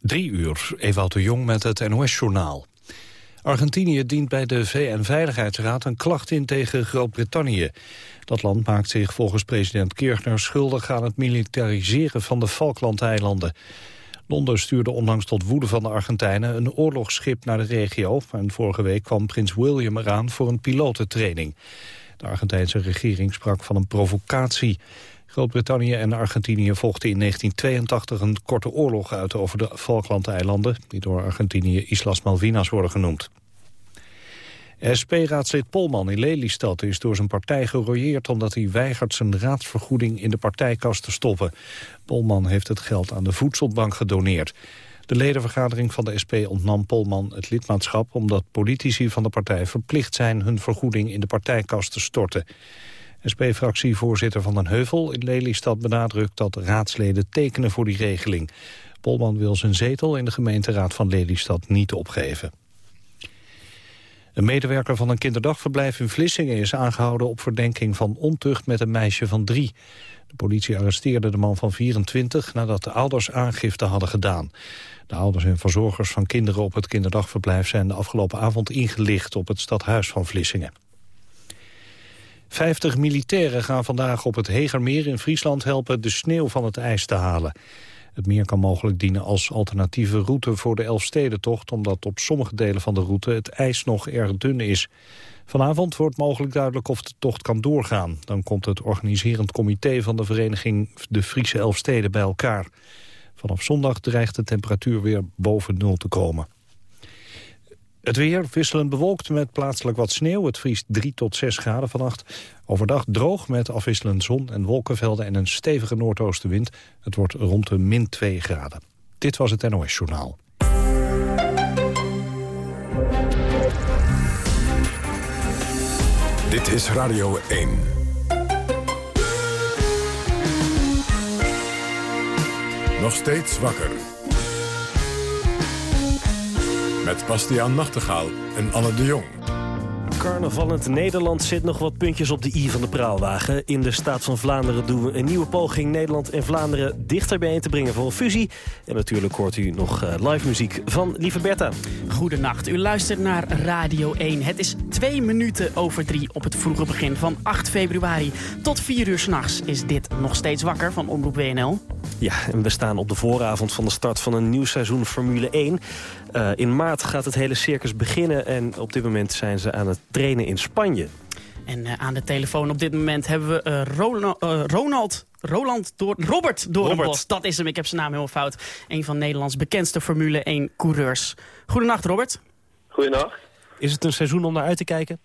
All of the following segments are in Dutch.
Drie uur, Ewout de Jong met het NOS-journaal. Argentinië dient bij de VN-veiligheidsraad een klacht in tegen Groot-Brittannië. Dat land maakt zich volgens president Kirchner schuldig aan het militariseren van de Falklandeilanden. Londen stuurde onlangs tot woede van de Argentijnen een oorlogsschip naar de regio. En vorige week kwam prins William eraan voor een pilotentraining. De Argentijnse regering sprak van een provocatie. Groot-Brittannië en Argentinië vochten in 1982 een korte oorlog uit over de Falklandeilanden, die door Argentinië Islas Malvinas worden genoemd. SP-raadslid Polman in Lelystad is door zijn partij gerooieerd omdat hij weigert zijn raadsvergoeding in de partijkast te stoppen. Polman heeft het geld aan de voedselbank gedoneerd. De ledenvergadering van de SP ontnam Polman het lidmaatschap omdat politici van de partij verplicht zijn hun vergoeding in de partijkast te storten. SP-fractievoorzitter Van den Heuvel in Lelystad benadrukt dat raadsleden tekenen voor die regeling. Polman wil zijn zetel in de gemeenteraad van Lelystad niet opgeven. Een medewerker van een kinderdagverblijf in Vlissingen is aangehouden op verdenking van ontucht met een meisje van drie. De politie arresteerde de man van 24 nadat de ouders aangifte hadden gedaan. De ouders en verzorgers van kinderen op het kinderdagverblijf zijn de afgelopen avond ingelicht op het stadhuis van Vlissingen. Vijftig militairen gaan vandaag op het Hegermeer in Friesland helpen de sneeuw van het ijs te halen. Het meer kan mogelijk dienen als alternatieve route voor de Elfstedentocht... omdat op sommige delen van de route het ijs nog erg dun is. Vanavond wordt mogelijk duidelijk of de tocht kan doorgaan. Dan komt het organiserend comité van de vereniging De Friese Elfsteden bij elkaar. Vanaf zondag dreigt de temperatuur weer boven nul te komen. Het weer wisselend bewolkt met plaatselijk wat sneeuw. Het vriest 3 tot 6 graden vannacht. Overdag droog met afwisselend zon en wolkenvelden en een stevige noordoostenwind. Het wordt rond de min 2 graden. Dit was het NOS Journaal. Dit is Radio 1. Nog steeds wakker. Met Bastiaan Nachtegaal en Anne de Jong. Carnavallend Nederland zit nog wat puntjes op de i van de praalwagen. In de staat van Vlaanderen doen we een nieuwe poging Nederland en Vlaanderen dichter bijeen te brengen voor een fusie. En natuurlijk hoort u nog eh, live muziek van Lieve Bertha. Goedenacht, u luistert naar Radio 1. Het is twee minuten over drie op het vroege begin van 8 februari. Tot 4 uur s'nachts is dit nog steeds wakker van Omroep WNL. Ja, en we staan op de vooravond van de start van een nieuw seizoen Formule 1. Uh, in maart gaat het hele circus beginnen en op dit moment zijn ze aan het trainen in Spanje. En uh, aan de telefoon op dit moment hebben we uh, Ronald, Ronald Roland door, Robert Doornbos. Dat is hem, ik heb zijn naam helemaal fout. Een van Nederlands bekendste Formule 1 coureurs. Goedenacht Robert. Goedenacht. Is het een seizoen om naar uit te kijken?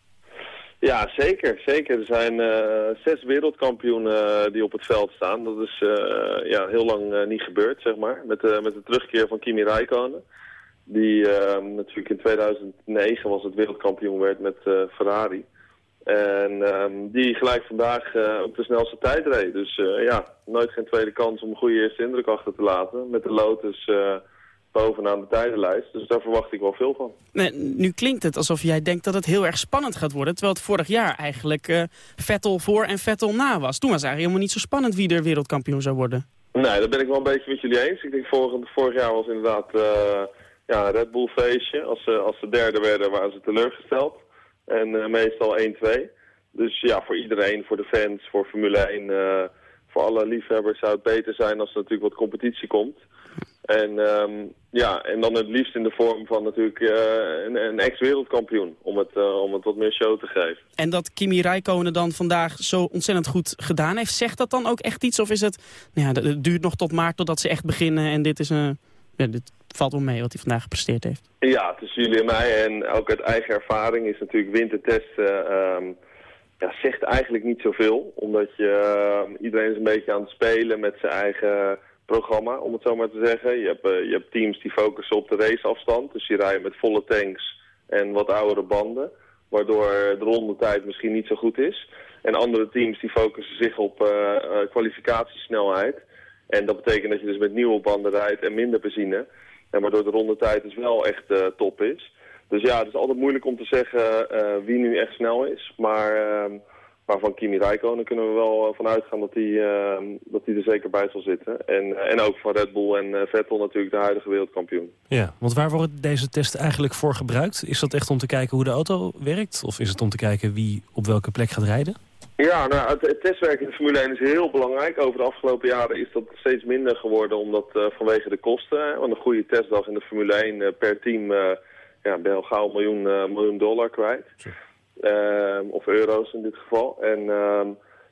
Ja, zeker. zeker. Er zijn uh, zes wereldkampioenen die op het veld staan. Dat is uh, ja, heel lang uh, niet gebeurd, zeg maar. Met, met de terugkeer van Kimi Räikkönen. Die ehm, natuurlijk in 2009 was het wereldkampioen werd met Ferrari. En um, die gelijk vandaag op de snelste tijd reed. Dus ja, nooit geen tweede kans om een goede eerste indruk achter te laten. Met de Lotus bovenaan de tijdenlijst. Dus daar verwacht ik wel veel van. Nee, nu klinkt het alsof jij denkt dat het heel erg spannend gaat worden. Terwijl het vorig jaar eigenlijk Vettel voor en Vettel na was. Toen was het eigenlijk helemaal niet zo spannend wie er wereldkampioen zou worden. Nee, dat ben ik wel een beetje met jullie eens. Ik denk vorig, vorig jaar was inderdaad ja, Red Bull feestje. Als ze, als ze derde werden waren ze teleurgesteld. En uh, meestal 1-2. Dus ja, voor iedereen, voor de fans, voor Formule 1... voor alle liefhebbers zou het beter zijn als er natuurlijk wat competitie komt. En, um, ja, en dan het liefst in de vorm van natuurlijk uh, een, een ex-wereldkampioen. Om het, om het wat meer show te geven. En dat Kimi Räikkönen dan vandaag zo ontzettend goed gedaan heeft. Zegt dat dan ook echt iets? Of is het, nou ja, het duurt nog tot maart totdat ze echt beginnen. En dit is een, ja, dit valt wel mee wat hij vandaag gepresteerd heeft. Ja, tussen jullie en mij. En ook uit eigen ervaring is natuurlijk wintertesten... Um, ja, zegt eigenlijk niet zoveel. Omdat je, uh, iedereen is een beetje aan het spelen met zijn eigen programma, om het zo maar te zeggen. Je hebt, uh, je hebt teams die focussen op de raceafstand. Dus die rijden met volle tanks en wat oudere banden. Waardoor de rondetijd misschien niet zo goed is. En andere teams die focussen zich op uh, uh, kwalificatiesnelheid. En dat betekent dat je dus met nieuwe banden rijdt en minder benzine. En waardoor de rondetijd dus wel echt top is. Dus ja, het is altijd moeilijk om te zeggen wie nu echt snel is. Maar ehm, Maar van Kimi Räikkönen kunnen we wel van uitgaan dat hij dat hij er zeker bij zal zitten. En, en ook van Red Bull en Vettel natuurlijk de huidige wereldkampioen. Ja, want waar wordt deze test eigenlijk voor gebruikt? Is dat echt om te kijken hoe de auto werkt? Of is het om te kijken wie op welke plek gaat rijden? Ja, nou, het, testwerk in de Formule 1 is heel belangrijk. Over de afgelopen jaren is dat steeds minder geworden omdat uh, vanwege de kosten. Want een goede testdag in de Formule 1 uh, eh, per team uh, ja, ben je al gauw een miljoen, miljoen dollar kwijt. Ehm, of euro's in dit geval. En ehm,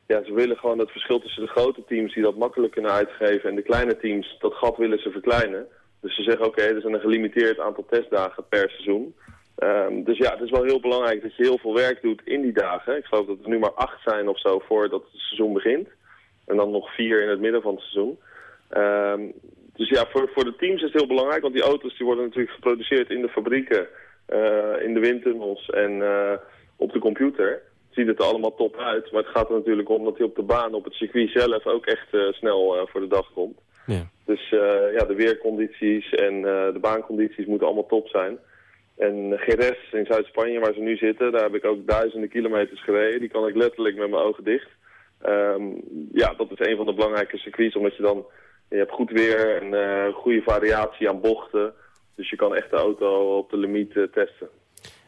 ja, ze willen gewoon het verschil tussen de grote teams die dat makkelijk kunnen uitgeven en de kleine teams, dat gat willen ze verkleinen. Dus ze zeggen oké, er zijn een gelimiteerd aantal testdagen per seizoen. Um, dus ja, het is wel heel belangrijk dat je heel veel werk doet in die dagen. Ik geloof dat er nu maar acht zijn of zo voordat het seizoen begint. En dan nog vier in het midden van het seizoen. Um, dus ja, voor, voor de teams is het heel belangrijk, want die auto's die worden natuurlijk geproduceerd in de fabrieken, uh, in de windtunnels en uh, op de computer. Ziet het er allemaal top uit, maar het gaat er natuurlijk om dat hij op de baan, op het circuit zelf ook echt uh, snel voor de dag komt. Ja. Dus ja, de weercondities en de baancondities moeten allemaal top zijn. En Geres in Zuid-Spanje, waar ze nu zitten, daar heb ik ook duizenden kilometers gereden. Die kan ik letterlijk met mijn ogen dicht. Um, ja, dat is een van de belangrijke circuits, omdat je dan... Je hebt goed weer en uh, goede variatie aan bochten. Dus je kan echt de auto op de limiet uh, testen.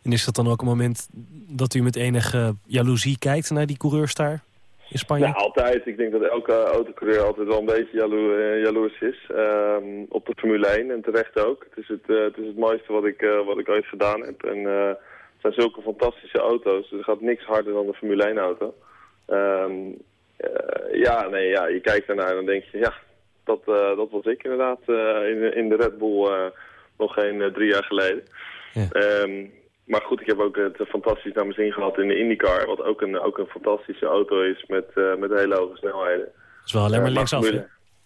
En is dat dan ook een moment dat u met enige jaloezie kijkt naar die coureurs daar? In Spanje? Ja, altijd. Ik denk dat elke autocoureur altijd wel een beetje jalo uh, jaloers is. Um, op de Formule 1 en terecht ook. Het is het, uh, het, is het mooiste wat ik, uh, wat ik ooit gedaan heb. En het zijn zulke fantastische auto's. Dus er gaat niks harder dan de Formule 1 auto. Um, ja, nee, ja, je kijkt ernaar en dan denk je, ja, dat, dat was ik inderdaad in, in de Red Bull nog geen drie jaar geleden. Ja. Um, maar goed, ik heb ook het fantastisch naar mijn zin gehad in de IndyCar. Wat ook een, ook een fantastische auto is met, uh, met hele hoge snelheden. Het is wel alleen maar uh, linksaf,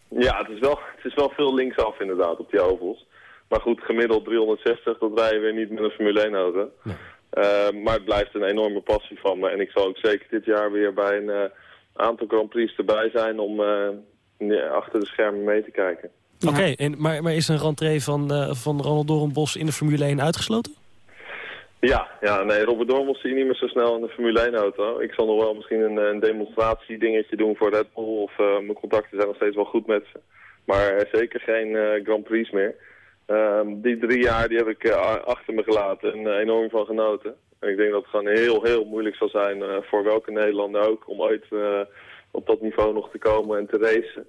Ja, het is, wel, het is wel veel linksaf inderdaad op die ovals. Maar goed, gemiddeld 360, dat rijden we niet met een Formule 1 auto. Nee. Uh, maar het blijft een enorme passie van me. En ik zal ook zeker dit jaar weer bij een aantal Grand Prix erbij zijn om achter de schermen mee te kijken. Oké, okay, maar, maar is een rentree van, van Ronald Doornbos in de Formule 1 uitgesloten? Ja, ja, nee, Robert Dormels zie je niet meer zo snel in de Formule 1-auto. Ik zal nog wel misschien een, een demonstratiedingetje doen voor Red Bull. Of uh, mijn contacten zijn nog steeds wel goed met ze. Maar zeker geen uh, Grand Prix meer. Um, die drie jaar die heb ik achter me gelaten en enorm van genoten. En ik denk dat het gewoon heel, heel moeilijk zal zijn voor welke Nederlander ook... om ooit op dat niveau nog te komen en te racen.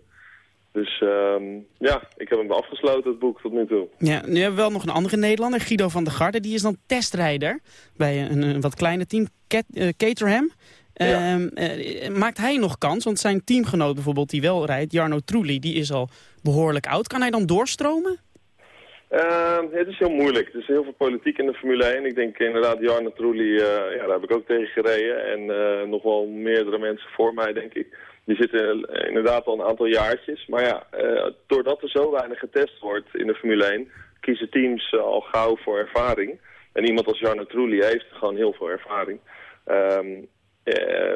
Dus um, ja, ik heb hem afgesloten, het boek, tot nu toe. Ja, nu hebben we wel nog een andere Nederlander, Guido van der Garde. Die is dan testrijder bij een, een wat kleiner team, Cat, uh, Caterham. Ja. Uh, maakt hij nog kans? Want zijn teamgenoot bijvoorbeeld, die wel rijdt, Jarno Trulli, die is al behoorlijk oud. Kan hij dan doorstromen? Uh, het is heel moeilijk. Er is heel veel politiek in de Formule 1. Ik denk inderdaad, Jarno Trulli, uh, ja, daar heb ik ook tegen gereden. En nog wel meerdere mensen voor mij, denk ik. Die zitten inderdaad al een aantal jaartjes. Maar ja, uh, doordat er zo weinig getest wordt in de Formule 1... kiezen teams uh, al gauw voor ervaring. En iemand als Jarno Trulli heeft gewoon heel veel ervaring. Uh,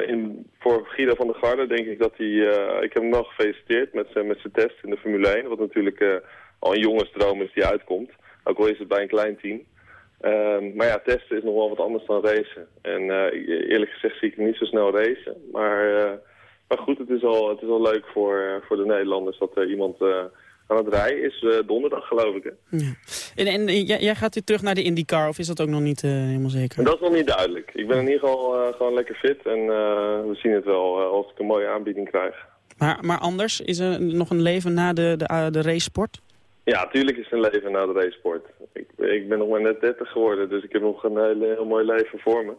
in, voor Guido van der Garde denk ik dat hij... ik heb hem wel gefeliciteerd met zijn met test in de Formule 1. Wat natuurlijk al een jongensdroom is die uitkomt. Ook al is het bij een klein team. Um, maar ja, testen is nog wel wat anders dan racen. En eerlijk gezegd zie ik hem niet zo snel racen. Maar... Maar goed, het is al, het is al leuk voor, eh, voor de Nederlanders dat er iemand uh, aan het rijden is. Donderdag geloof ik. Hè? Ja. En, en jij gaat weer terug naar de IndyCar of is dat ook nog niet helemaal zeker? Dat is nog niet duidelijk. Ik ben in ieder geval gewoon lekker fit en we zien het wel als ik een mooie aanbieding krijg. Maar, maar anders, is er nog een leven na de, de, de racesport? Ja, natuurlijk is er een leven na de racesport. Ik, ik ben nog maar net 30 geworden, dus ik heb nog een heel, heel mooi leven voor me.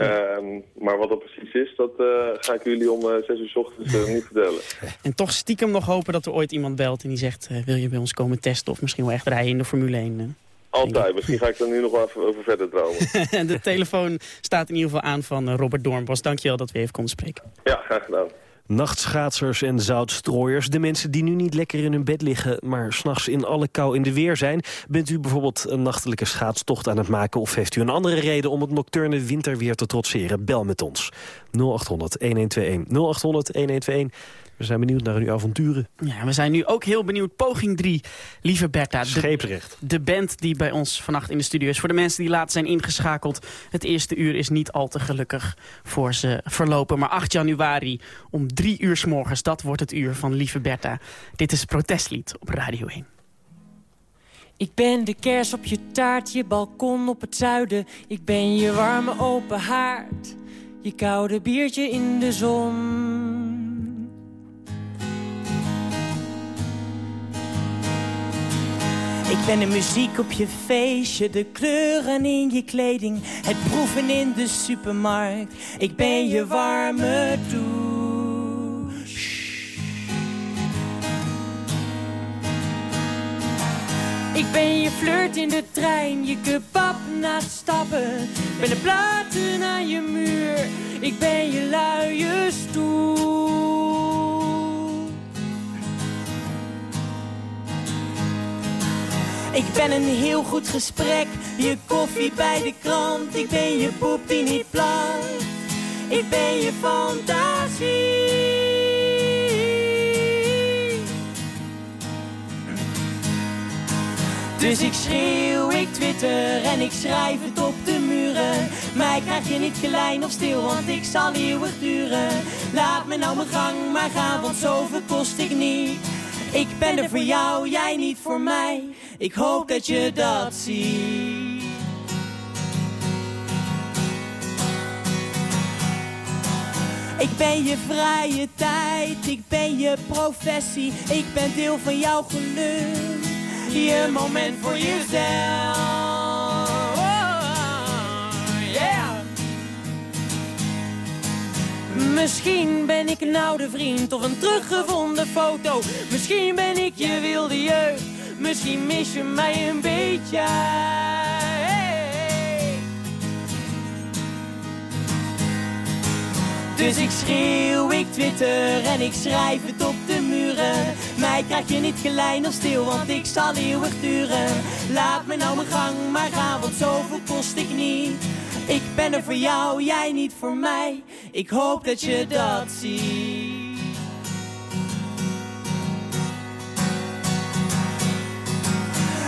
Um, maar wat dat precies is, dat uh, ga ik jullie om uh, eh, 6 uur s ochtends uh, niet vertellen. En toch stiekem nog hopen dat er ooit iemand belt en die zegt... wil je bij ons komen testen of misschien wel echt rijden in de Formule 1? Altijd. Misschien ga ik er nu nog wel even over verder dromen. de telefoon staat in ieder geval aan van Robert Doornbos. Dankjewel dat we even konden spreken. Ja, graag gedaan. Nachtschaatsers en zoutstrooiers. De mensen die nu niet lekker in hun bed liggen... maar s'nachts in alle kou in de weer zijn. Bent u bijvoorbeeld een nachtelijke schaatstocht aan het maken... of heeft u een andere reden om het nocturne winterweer te trotseren? Bel met ons. 0800-1121. 0800-1121. We zijn benieuwd naar uw avonturen. Ja, we zijn nu ook heel benieuwd. Poging 3, lieve Bertha. De, Scheepsrecht. de band die bij ons vannacht in de studio is. Voor de mensen die laat zijn ingeschakeld. Het eerste uur is niet al te gelukkig voor ze verlopen. Maar 8 januari om 3 uur s morgens, dat wordt het uur van lieve Bertha. Dit is Protestlied op Radio 1. Ik ben de kers op je taart, je balkon op het zuiden. Ik ben je warme open haard, je koude biertje in de zon. Ik ben de muziek op je feestje, de kleuren in je kleding, het proeven in de supermarkt. Ik ben je warme douche. Ik ben je flirt in de trein, je kebab na het stappen. Ik ben de platen aan je muur, ik ben je luie stoel. Ik ben een heel goed gesprek, je koffie bij de krant. Ik ben je poep die niet plant, ik ben je fantasie. Dus ik schreeuw, ik twitter en ik schrijf het op de muren. Mij krijg je niet klein of stil, want ik zal eeuwig duren. Laat me nou mijn gang maar gaan, want zoveel kost ik niet. Ik ben er voor jou, jij niet voor mij. Ik hoop dat je dat ziet. Ik ben je vrije tijd, ik ben je professie, ik ben deel van jouw geluk. Je moment voor jezelf. Misschien ben ik een oude vriend of een teruggevonden foto. Misschien ben ik je wilde jeugd. Misschien mis je mij een beetje. Dus ik schreeuw, ik twitter en ik schrijf het op de muren. Mij krijg je niet klein of stil, want ik zal eeuwig duren. Laat me nou mijn gang maar gaan, want zoveel kost ik niet. Ik ben er voor jou, jij niet voor mij. Ik hoop dat je dat ziet.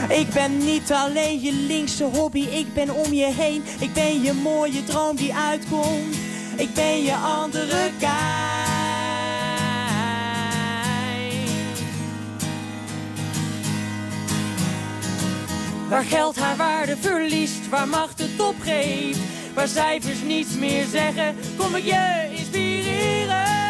Ik ben niet alleen je linkse hobby, ik ben om je heen. Ik ben je mooie droom die uitkomt. Ik ben je andere kijk. Waar geld haar waarde verliest, waar macht het opgeeft. Waar cijfers niets meer zeggen, kom ik je inspireren.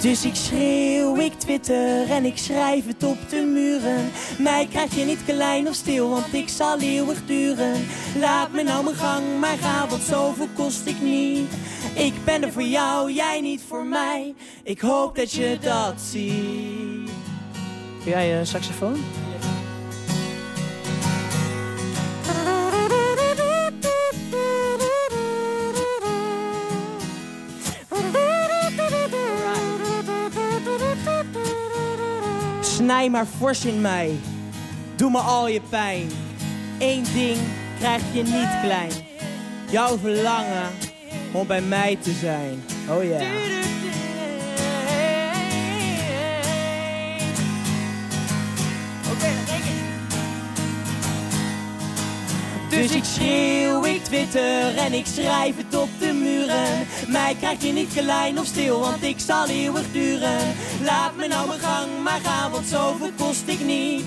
Dus ik schreeuw, ik twitter en ik schrijf het op de muren. Mij krijg je niet klein of stil, want ik zal eeuwig duren. Laat me nou mijn gang maar gaan, want zoveel kost ik niet. Ik ben er voor jou, jij niet voor mij. Ik hoop dat je dat ziet. Jij uh, saxofoon? Snij maar fors in mij. Doe me al je pijn. Eén ding krijg je niet klein. Jouw verlangen om bij mij te zijn. Oh ja. Dus ik schreeuw, ik twitter en ik schrijf het op muren. Mij krijg je niet klein of stil, want ik zal eeuwig duren. Laat me nou mijn gang maar gaan, want zoveel kost ik niet.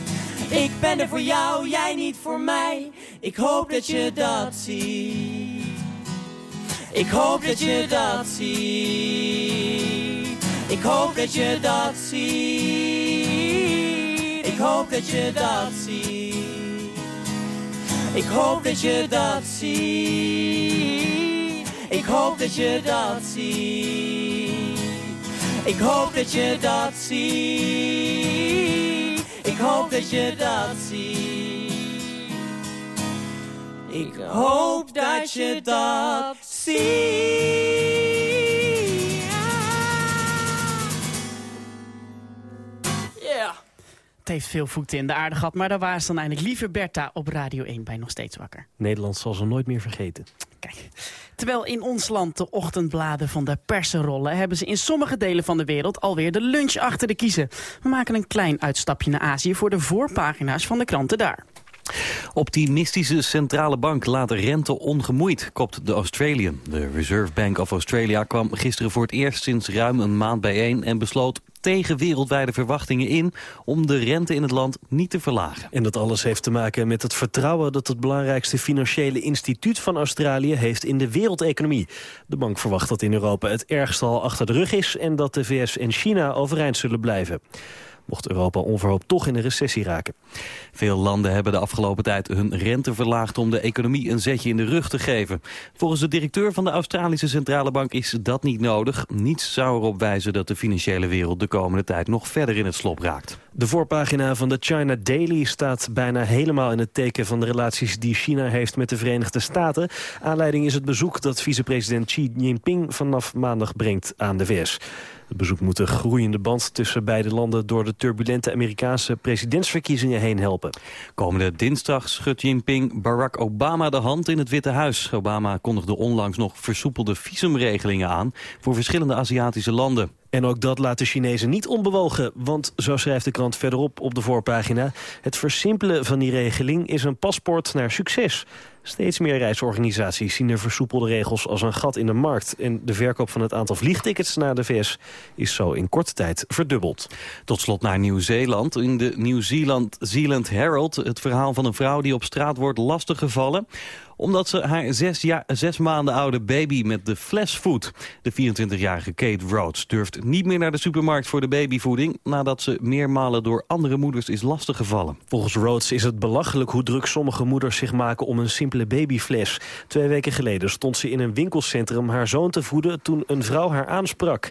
Ik ben er voor jou, jij niet voor mij. Ik hoop dat je dat ziet. Ik hoop dat je dat ziet. Ik hoop dat je dat ziet. Ik hoop dat je dat ziet. Ik hoop dat je dat ziet. Ik hoop dat je dat ziet. Ik hoop dat je dat ziet. Ik hoop dat je dat ziet. Ik hoop dat je dat ziet. Yeah. Het heeft veel voeten in de aarde gehad, maar daar waren ze dan eindelijk. Lieve Bertha op Radio 1 bij Nog Steeds Wakker. Nederland zal ze nooit meer vergeten. Kijk, Terwijl in ons land de ochtendbladen van de persen rollen... hebben ze in sommige delen van de wereld alweer de lunch achter de kiezen. We maken een klein uitstapje naar Azië voor de voorpagina's van de kranten daar. Optimistische centrale bank laat rente ongemoeid, kopt de Australian. De Reserve Bank of Australia kwam gisteren voor het eerst sinds ruim een maand bijeen... en besloot tegen wereldwijde verwachtingen in om de rente in het land niet te verlagen. En dat alles heeft te maken met het vertrouwen dat het belangrijkste financiële instituut van Australië heeft in de wereldeconomie. De bank verwacht dat in Europa het ergste al achter de rug is en dat de VS en China overeind zullen blijven mocht Europa onverhoopt toch in een recessie raken. Veel landen hebben de afgelopen tijd hun rente verlaagd om de economie een zetje in de rug te geven. Volgens de directeur van de Australische Centrale Bank is dat niet nodig. Niets zou erop wijzen dat de financiële wereld de komende tijd nog verder in het slop raakt. De voorpagina van de China Daily staat bijna helemaal in het teken van de relaties die China heeft met de Verenigde Staten. Aanleiding is het bezoek dat vicepresident Xi Jinping vanaf maandag brengt aan de VS. Het bezoek moet de groeiende band tussen beide landen... door de turbulente Amerikaanse presidentsverkiezingen heen helpen. Komende dinsdag schudt Jinping Barack Obama de hand in het Witte Huis. Obama kondigde onlangs nog versoepelde visumregelingen aan... voor verschillende Aziatische landen. En ook dat laat de Chinezen niet onbewogen, want zo schrijft de krant verderop op de voorpagina... het versimpelen van die regeling is een paspoort naar succes. Steeds meer reisorganisaties zien de versoepelde regels als een gat in de markt. En de verkoop van het aantal vliegtickets naar de VS is zo in korte tijd verdubbeld. Tot slot naar Nieuw-Zeeland. In de New Zealand, Zealand Herald het verhaal van een vrouw die op straat wordt lastiggevallen omdat ze haar zes, jaar, maanden oude baby met de fles voedt. De 24-jarige Kate Rhodes durft niet meer naar de supermarkt voor de babyvoeding... nadat ze meermalen door andere moeders is lastiggevallen. Volgens Rhodes is het belachelijk hoe druk sommige moeders zich maken om een simpele babyfles. Twee weken geleden stond ze in een winkelcentrum haar zoon te voeden... toen een vrouw haar aansprak.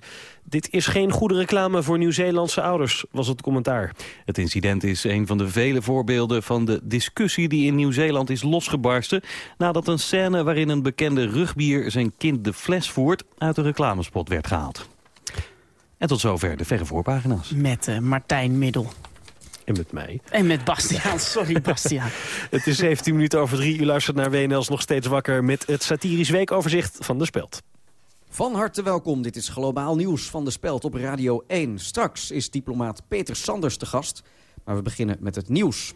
Dit is geen goede reclame voor Nieuw-Zeelandse ouders, was het commentaar. Het incident is een van de vele voorbeelden van de discussie die in Nieuw-Zeeland is losgebarsten... nadat een scène waarin een bekende rugbier zijn kind de fles voert uit een reclamespot werd gehaald. En tot zover de verre voorpagina's. Met uh, Martijn Middel. En met mij. En met Bastiaan. Sorry, Bastiaan. het is 17 minuten over drie. U luistert naar WNL's nog steeds wakker... met het satirisch weekoverzicht van De Speld. Van harte welkom, dit is Globaal Nieuws van de Speld op Radio 1. Straks is diplomaat Peter Sanders te gast, maar we beginnen met het nieuws.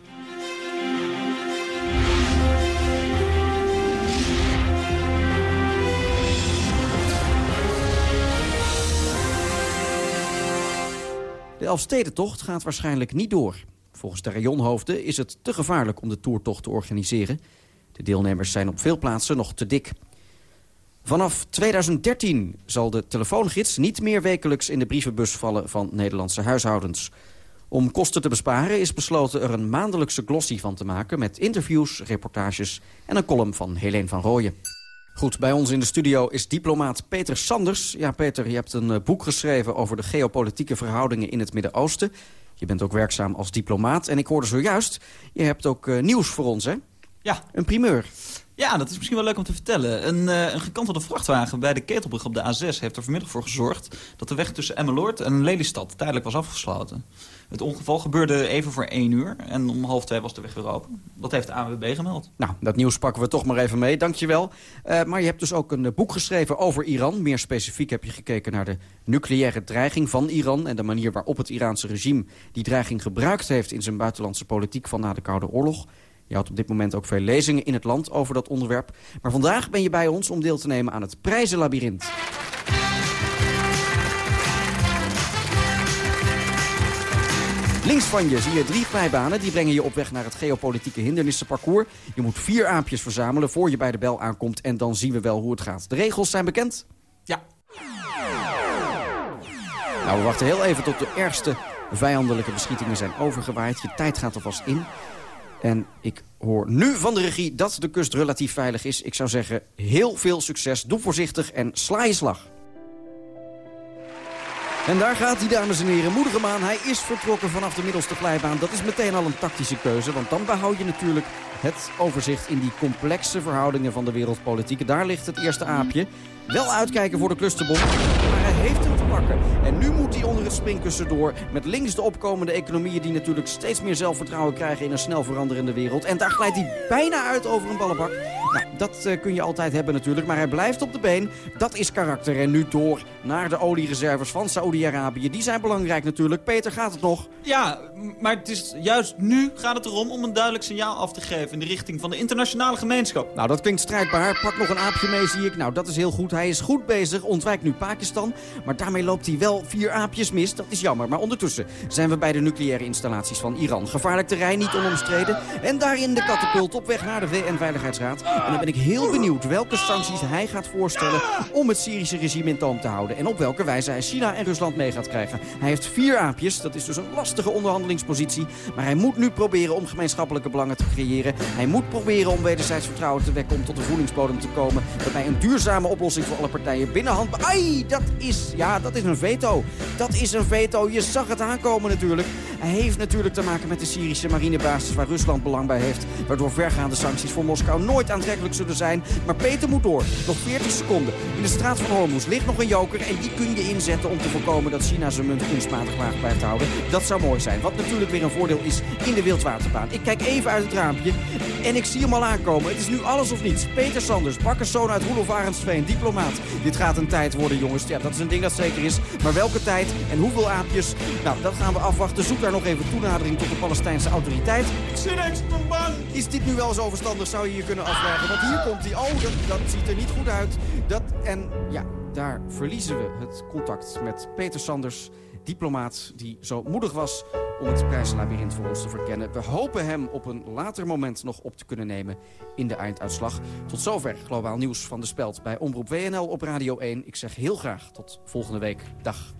De Elfstedentocht gaat waarschijnlijk niet door. Volgens de rayonhoofden is het te gevaarlijk om de toertocht te organiseren. De deelnemers zijn op veel plaatsen nog te dik. Vanaf 2013 zal de telefoongids niet meer wekelijks in de brievenbus vallen van Nederlandse huishoudens. Om kosten te besparen is besloten er een maandelijkse glossy van te maken... met interviews, reportages en een column van Helene van Rooyen. Goed, bij ons in de studio is diplomaat Peter Sanders. Ja, Peter, je hebt een eh, boek geschreven over de geopolitieke verhoudingen in het Midden-Oosten. Je bent ook werkzaam als diplomaat. En ik hoorde zojuist, je hebt ook uh, nieuws voor ons, hè? Ja. Een primeur. Ja, dat is misschien wel leuk om te vertellen. Een, uh, een gekantelde vrachtwagen bij de Ketelbrug op de A6 heeft er vanmiddag voor gezorgd... dat de weg tussen Emmeloord en Lelystad tijdelijk was afgesloten. Het ongeval gebeurde even voor één uur en om half twee was de weg weer open. Dat heeft de ANWB gemeld. Nou, dat nieuws pakken we toch maar even mee, dankjewel. Uh, maar je hebt dus ook een boek geschreven over Iran. Meer specifiek heb je gekeken naar de nucleaire dreiging van Iran... en de manier waarop het Iraanse regime die dreiging gebruikt heeft... in zijn buitenlandse politiek van na de Koude Oorlog... Je houdt op dit moment ook veel lezingen in het land over dat onderwerp. Maar vandaag ben je bij ons om deel te nemen aan het Prijzenlabyrinth. Links van je zie je drie glijbanen. Die brengen je op weg naar het geopolitieke hindernissenparcours. Je moet vier aapjes verzamelen voor je bij de bel aankomt. En dan zien we wel hoe het gaat. De regels zijn bekend? Ja. Nou, we wachten heel even tot de ergste vijandelijke beschietingen zijn overgewaaid. Je tijd gaat alvast in. En ik hoor nu van de regie dat de kust relatief veilig is. Ik zou zeggen, heel veel succes, doe voorzichtig en sla je slag. En daar gaat hij, dames en heren. Moedige maan, hij is vertrokken vanaf de middelste glijbaan. Dat is meteen al een tactische keuze, want dan behoud je natuurlijk het overzicht in die complexe verhoudingen van de wereldpolitiek. Daar ligt het eerste aapje. Wel uitkijken voor de clusterbom, maar hij heeft hem te pakken. En nu moet hij onder het springkussen door. Met links de opkomende economieën die natuurlijk steeds meer zelfvertrouwen krijgen in een snel veranderende wereld. En daar glijdt hij bijna uit over een ballenbak. Nou, dat uh, kun je altijd hebben natuurlijk, maar hij blijft op de been. Dat is karakter. En nu door naar de oliereserves van Saoedi-Arabië. Die zijn belangrijk natuurlijk. Peter, gaat het nog? Ja, maar het is juist nu gaat het erom om een duidelijk signaal af te geven... in de richting van de internationale gemeenschap. Nou, dat klinkt strijdbaar. Pak nog een aapje mee, zie ik. Nou, dat is heel goed. Hij is goed bezig, ontwijkt nu Pakistan. Maar daarmee loopt hij wel vier aapjes mis. Dat is jammer. Maar ondertussen zijn we bij de nucleaire installaties van Iran. Gevaarlijk terrein, niet onomstreden. En daarin de katapult op weg naar de VN-veiligheidsraad. En dan ben ik heel benieuwd welke sancties hij gaat voorstellen... om het Syrische regime in toom te houden. En op welke wijze hij China en Rusland mee gaat krijgen. Hij heeft vier aapjes. Dat is dus een lastige onderhandelingspositie. Maar hij moet nu proberen om gemeenschappelijke belangen te creëren. Hij moet proberen om wederzijds vertrouwen te wekken... om tot een voedingsbodem te komen. Waarbij een duurzame oplossing voor alle partijen binnenhand... Ai, dat is, ja, dat is een veto. Dat is een veto. Je zag het aankomen natuurlijk. Hij heeft natuurlijk te maken met de Syrische marinebasis... waar Rusland belang bij heeft. Waardoor vergaande sancties voor Moskou nooit aantrekkelijk zullen zijn. Maar Peter moet door. Nog 40 seconden. In de straat van Hormuz ligt nog een joker... en die kun je inzetten om te voorkomen dat China zijn munt kunstmatig laag blijft houden. Dat zou mooi zijn. Wat natuurlijk weer een voordeel is in de wildwaterbaan. Ik kijk even uit het raampje en ik zie hem al aankomen. Het is nu alles of niets. Peter Sanders, bakkerszoon uit Roelof Arendsveen, Dit gaat een tijd worden, jongens. Ja, dat is een ding dat zeker is. Maar welke tijd en hoeveel aapjes? Nou, dat gaan we afwachten. Zoek daar nog even toenadering tot de Palestijnse autoriteit. Is dit nu wel zo verstandig, zou je je kunnen afvragen. Want hier komt hij. Oh, dat, dat ziet er niet goed uit. Dat, en ja, daar verliezen we het contact met Peter Sanders, diplomaat die zo moedig was om het prijslabyrinth voor ons te verkennen. We hopen hem op een later moment nog op te kunnen nemen in de einduitslag. Tot zover globaal nieuws van de Speld bij Omroep WNL op Radio 1. Ik zeg heel graag tot volgende week. Dag.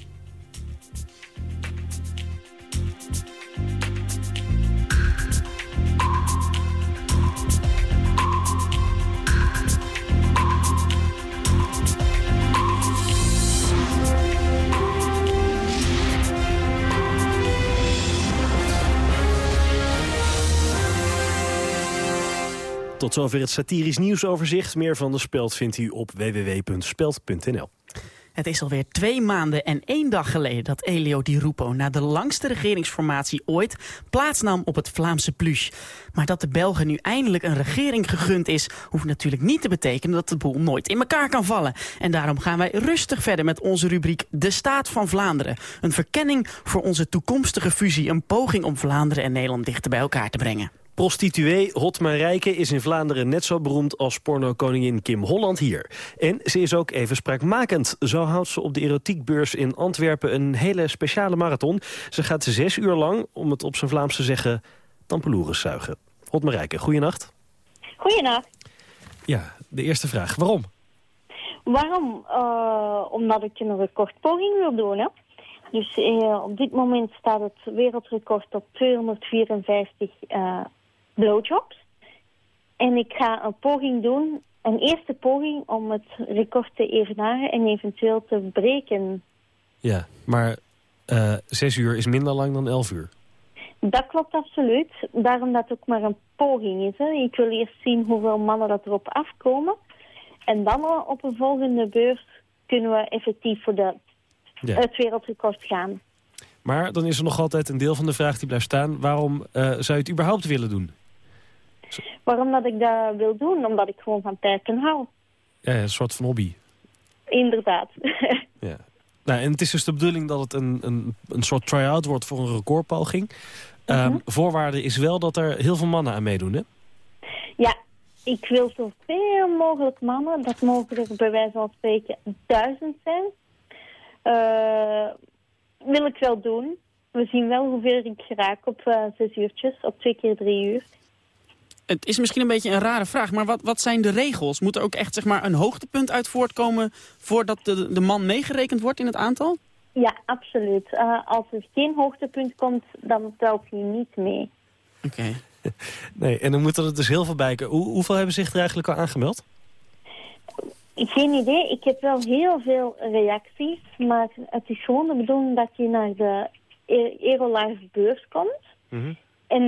Tot zover het satirisch nieuwsoverzicht. Meer van de Speld vindt u op www.speld.nl. Het is alweer twee maanden en één dag geleden dat Elio Di Rupo... na de langste regeringsformatie ooit plaatsnam op het Vlaamse Pluche. Maar dat de Belgen nu eindelijk een regering gegund is... hoeft natuurlijk niet te betekenen dat de boel nooit in elkaar kan vallen. En daarom gaan wij rustig verder met onze rubriek De Staat van Vlaanderen. Een verkenning voor onze toekomstige fusie. Een poging om Vlaanderen en Nederland dichter bij elkaar te brengen. Prostituee Hotma Rijke is in Vlaanderen net zo beroemd als porno-koningin Kim Holland hier. En ze is ook even spraakmakend. Zo houdt ze op de erotiekbeurs in Antwerpen een hele speciale marathon. Ze gaat zes uur lang, om het op zijn Vlaams te zeggen, tampeloeren zuigen. Hotma Rijke, goeienacht. Goeienacht. Ja, de eerste vraag. Waarom? Waarom? Uh, omdat ik een recordpoging wil doen, hè. Dus uh, op dit moment staat het wereldrecord op 254 uh, blowjobs. En ik ga een poging doen, een eerste poging om het record te evenaren en eventueel te breken. Ja, maar uh, zes uur is minder lang dan elf uur. Dat klopt absoluut. Daarom dat het ook maar een poging is. Hè. Ik wil eerst zien hoeveel mannen dat erop afkomen. En dan op een volgende beurs kunnen we effectief voor de, ja. het wereldrecord gaan. Maar dan is er nog altijd een deel van de vraag die blijft staan. Waarom uh, zou je het überhaupt willen doen? Waarom dat ik dat wil doen? Omdat ik gewoon van perken hou. Ja, een soort van hobby. Inderdaad. ja. Nou, en het is dus de bedoeling dat het een, een, een soort try-out wordt voor een recordpoging. -hmm. um, voorwaarde is wel dat er heel veel mannen aan meedoen, hè? Ja, ik wil zoveel mogelijk mannen. Dat mogen er bij wijze van spreken duizend zijn. Uh, wil ik wel doen. We zien wel hoeveel ik raak op uh, zes uurtjes, op twee keer drie uur. Het is misschien een beetje een rare vraag, maar wat, wat zijn de regels? Moet er ook echt zeg maar, een hoogtepunt uit voortkomen voordat de, de man meegerekend wordt in het aantal? Ja, absoluut. Uh, als er geen hoogtepunt komt, dan telt hij niet mee. Oké. Okay. nee, en dan moet er dus heel veel bij komen. Hoe, hoeveel hebben zich er eigenlijk al aangemeld? Geen idee. Ik heb wel heel veel reacties, maar het is gewoon de bedoeling dat je naar de Aerolive beurs komt. Mm -hmm. En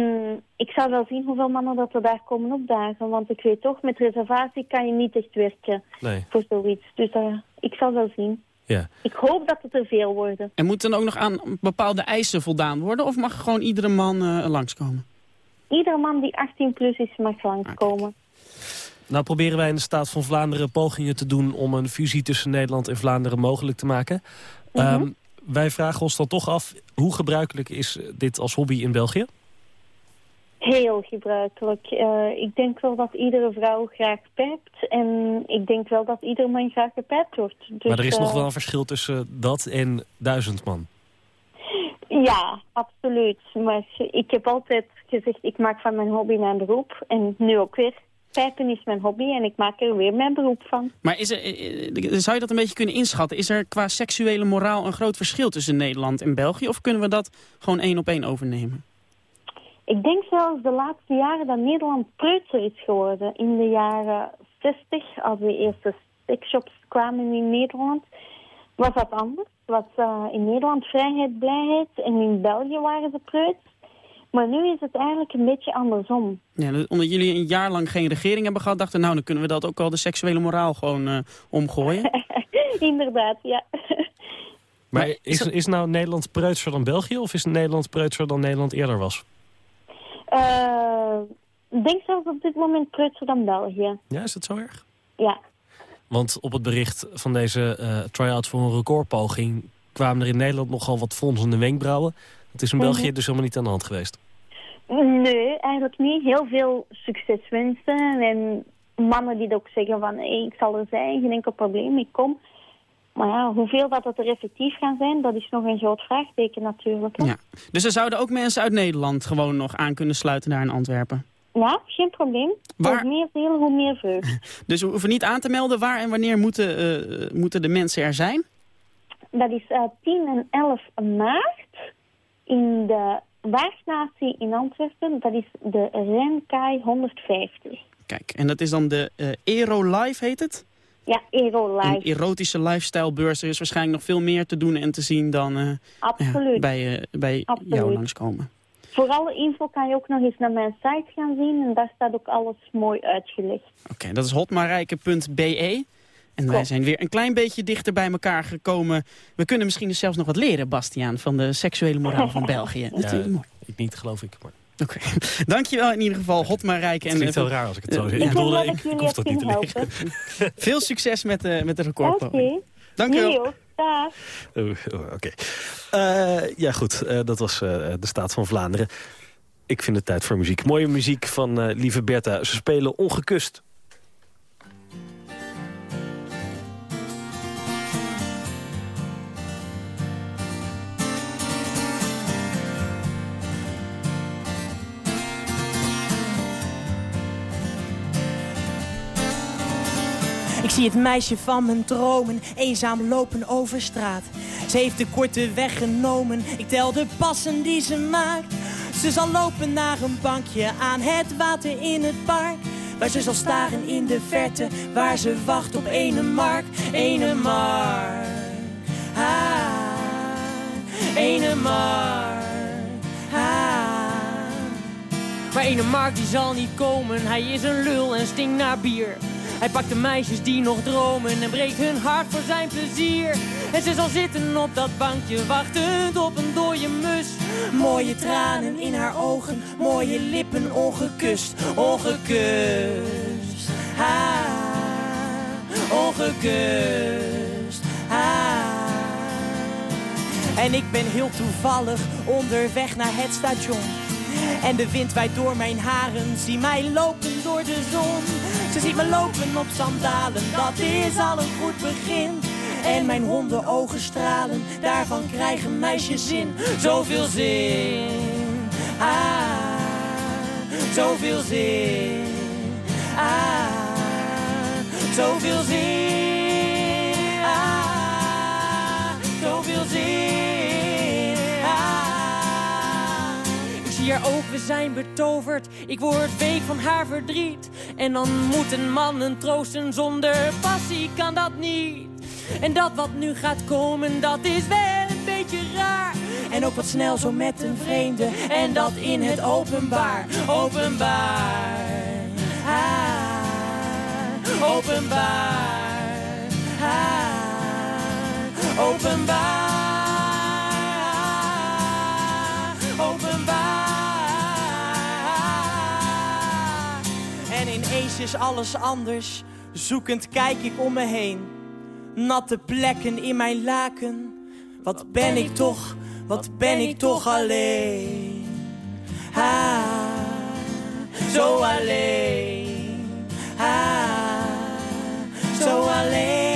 ik zou wel zien hoeveel mannen dat er daar komen opdagen. Want ik weet toch, met reservatie kan je niet echt werken nee. voor zoiets. Dus uh, ik zal wel zien. Ja. Ik hoop dat het er veel worden. En moet dan ook nog aan bepaalde eisen voldaan worden? Of mag gewoon iedere man uh, langskomen? Iedere man die 18 plus is mag langskomen. Nou proberen wij in de Staat van Vlaanderen pogingen te doen... om een fusie tussen Nederland en Vlaanderen mogelijk te maken. Mhm. Um, wij vragen ons dan toch af, hoe gebruikelijk is dit als hobby in België? Heel gebruikelijk. Uh, ik denk wel dat iedere vrouw graag pijpt. En ik denk wel dat ieder man graag gepijpt wordt. Dus, maar er is uh, nog wel een verschil tussen dat en duizend man. Ja, absoluut. Maar ik heb altijd gezegd, ik maak van mijn hobby mijn beroep. En nu ook weer. Pijpen is mijn hobby en ik maak er weer mijn beroep van. Maar is er, eh, zou je dat een beetje kunnen inschatten? Is er qua seksuele moraal een groot verschil tussen Nederland en België? Of kunnen we dat gewoon één op één overnemen? Ik denk zelfs de laatste jaren dat Nederland preutser is geworden. In de jaren 60, als de eerste sexshops kwamen in Nederland, was dat anders. Was uh, in Nederland vrijheid, blijheid en in België waren ze preuts. Maar nu is het eigenlijk een beetje andersom. Ja, omdat jullie een jaar lang geen regering hebben gehad, dachten nou, dan kunnen we dat ook al de seksuele moraal gewoon uh, omgooien. Inderdaad, ja. Maar is, is nou Nederland preutser dan België of is Nederland preutser dan Nederland eerder was? Ik denk zelfs op dit moment preutser dan België. Ja, is dat zo erg? Ja. Want op het bericht van deze uh, try-out voor een recordpoging... kwamen er in Nederland nogal wat fronsende wenkbrauwen. Het is in België mm -hmm. dus helemaal niet aan de hand geweest. Nee, eigenlijk niet. Heel veel succeswensen en mannen die ook zeggen van... Hey, ik zal er zijn, geen enkel probleem, ik kom. Maar ja, hoeveel dat, dat er effectief gaan zijn, dat is nog een groot vraagteken natuurlijk. Hè? Ja. Dus er zouden ook mensen uit Nederland gewoon nog aan kunnen sluiten daar in Antwerpen? Ja, geen probleem. Waar... Hoe meer ziel, hoe meer vreugd. dus we hoeven niet aan te melden waar en wanneer moeten, uh, moeten de mensen er zijn? Dat is uh, 10 en 11 maart in de Waarsnatie in Antwerpen. Dat is de Renkai 150. Kijk, en dat is dan de uh, Aero Live heet het? Ja, Live. Een erotische lifestylebeurs. Er is waarschijnlijk nog veel meer te doen en te zien dan uh, Absoluut. Ja, bij, uh, bij Absoluut. jou langskomen. Voor alle info kan je ook nog eens naar mijn site gaan zien. En daar staat ook alles mooi uitgelegd. Oké, okay, dat is hotmarijke.be. En wij zijn weer een klein beetje dichter bij elkaar gekomen. We kunnen misschien dus zelfs nog wat leren, Bastiaan, van de seksuele moraal van België. Ja, ik niet, geloof ik. Maar... Oké, okay. dankjewel in ieder geval, Hot Marijke. Het klinkt heel raar als ik het zo zeg. Ik, ik bedoel, ik, ik hoef dat niet te helpen. Veel succes met, uh, met de record. Oké. Dank u wel. Dag. Oké. Okay. Uh, ja goed, dat was de Staat van Vlaanderen. Ik vind het tijd voor muziek. Mooie muziek van Lieve Bertha. Ze spelen ongekust. Ik zie het meisje van mijn dromen eenzaam lopen over straat. Ze heeft de korte weg genomen, ik tel de passen die ze maakt. Ze zal lopen naar een bankje aan het water in het park. Waar ze zal staren in de verte, waar ze wacht op ene mark. Ene mark, ah, ene mark, ah. Maar ene mark die zal niet komen, hij is een lul en stinkt naar bier. Hij pakt de meisjes die nog dromen en breekt hun hart voor zijn plezier. En ze zal zitten op dat bankje, wachtend op een dode mus. Mooie tranen in haar ogen, mooie lippen ongekust, ongekust. Ah, ongekust. Ah. En ik ben heel toevallig onderweg naar het station. En de wind waait door mijn haren, zie mij lopen door de zon. Ze ziet me lopen op sandalen, dat is al een goed begin. En mijn hondenogen stralen, daarvan krijgen meisjes zin. Zoveel zin, ah, zoveel zin, ah, zoveel zin, ah, zoveel zin, Zie haar ogen zijn betoverd, ik word week van haar verdriet. En dan moeten mannen troosten zonder passie kan dat niet. En dat wat nu gaat komen, dat is wel een beetje raar. En ook wat snel zo met een vreemde. En dat in het openbaar, openbaar. Ah, openbaar. Ah, Openbaar, openbaar. Ineens is alles anders. Zoekend kijk ik om me heen. Natte plekken in mijn laken. Wat ben ik toch, wat ben ik toch alleen. Ah, zo alleen. Ah, zo alleen.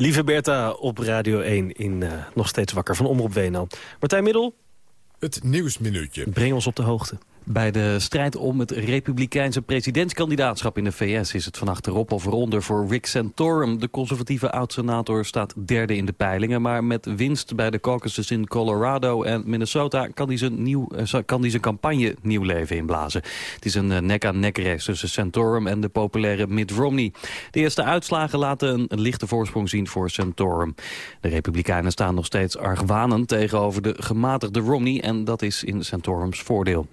Lieve Bertha op Radio 1 in eh, Nog Steeds Wakker van Omroep WNL. Martijn Middel, Het Nieuwsminuutje. breng ons op de hoogte. Bij de strijd om het republikeinse presidentskandidaatschap in de VS... is het vannacht erop of eronder voor Rick Santorum. De conservatieve oud-senator staat derde in de peilingen... maar met winst bij de caucuses in Colorado en Minnesota... kan hij zijn, nieuw, eh, kan hij zijn campagne nieuw leven inblazen. Het is een eh, nek-aan-nek race tussen Santorum en de populaire Mitt Romney. De eerste uitslagen laten een lichte voorsprong zien voor Santorum. De republikeinen staan nog steeds argwanend tegenover de gematigde Romney... en dat is in Santorums voordeel.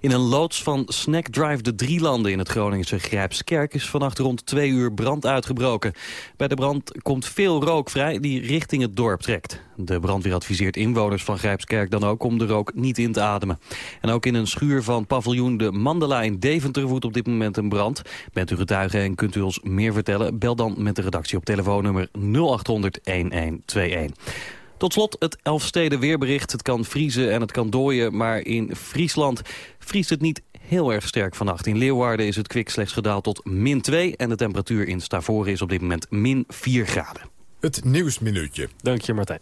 In een loods van Snack Drive de Drielanden in het Groningse Grijpskerk is vannacht rond twee uur brand uitgebroken. Bij de brand komt veel rook vrij die richting het dorp trekt. De brandweer adviseert inwoners van Grijpskerk dan ook om de rook niet in te ademen. En ook in een schuur van paviljoen de Mandela in Deventer op dit moment een brand. Bent u getuige en kunt u ons meer vertellen? Bel dan met de redactie op telefoonnummer 0800 1121. Tot slot het Elfsteden weerbericht. Het kan vriezen en het kan dooien, maar in Friesland vriest het niet heel erg sterk vannacht. In Leeuwarden is het kwik slechts gedaald tot min 2... en de temperatuur in Stavoren is op dit moment min 4 graden. Het Nieuwsminuutje. Dank je, Martijn.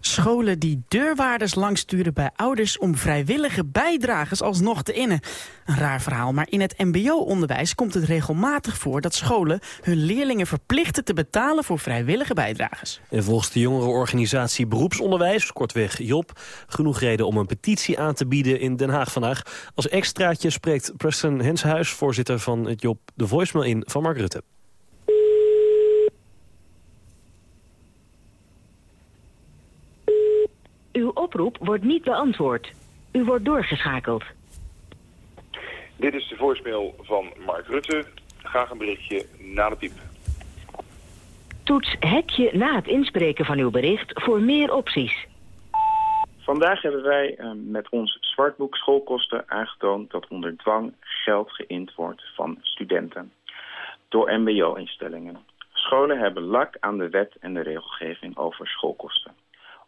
Scholen die deurwaarders langsturen bij ouders om vrijwillige bijdragers alsnog te innen. Een raar verhaal, maar in het mbo-onderwijs komt het regelmatig voor dat scholen hun leerlingen verplichten te betalen voor vrijwillige bijdragers. En volgens de jongerenorganisatie Beroepsonderwijs, kortweg Job... genoeg reden om een petitie aan te bieden in Den Haag vandaag. Als extraatje spreekt Preston Henshuis, voorzitter van het Job... de voicemail in van Mark Rutte. Uw oproep wordt niet beantwoord. U wordt doorgeschakeld. Dit is de voicemail van Mark Rutte. Graag een berichtje na de piep. Toets hekje na het inspreken van uw bericht voor meer opties. Vandaag hebben wij eh, met ons zwartboek schoolkosten aangetoond dat onder dwang geld geïnd wordt van studenten door mbo-instellingen. Scholen hebben lak aan de wet en de regelgeving over schoolkosten.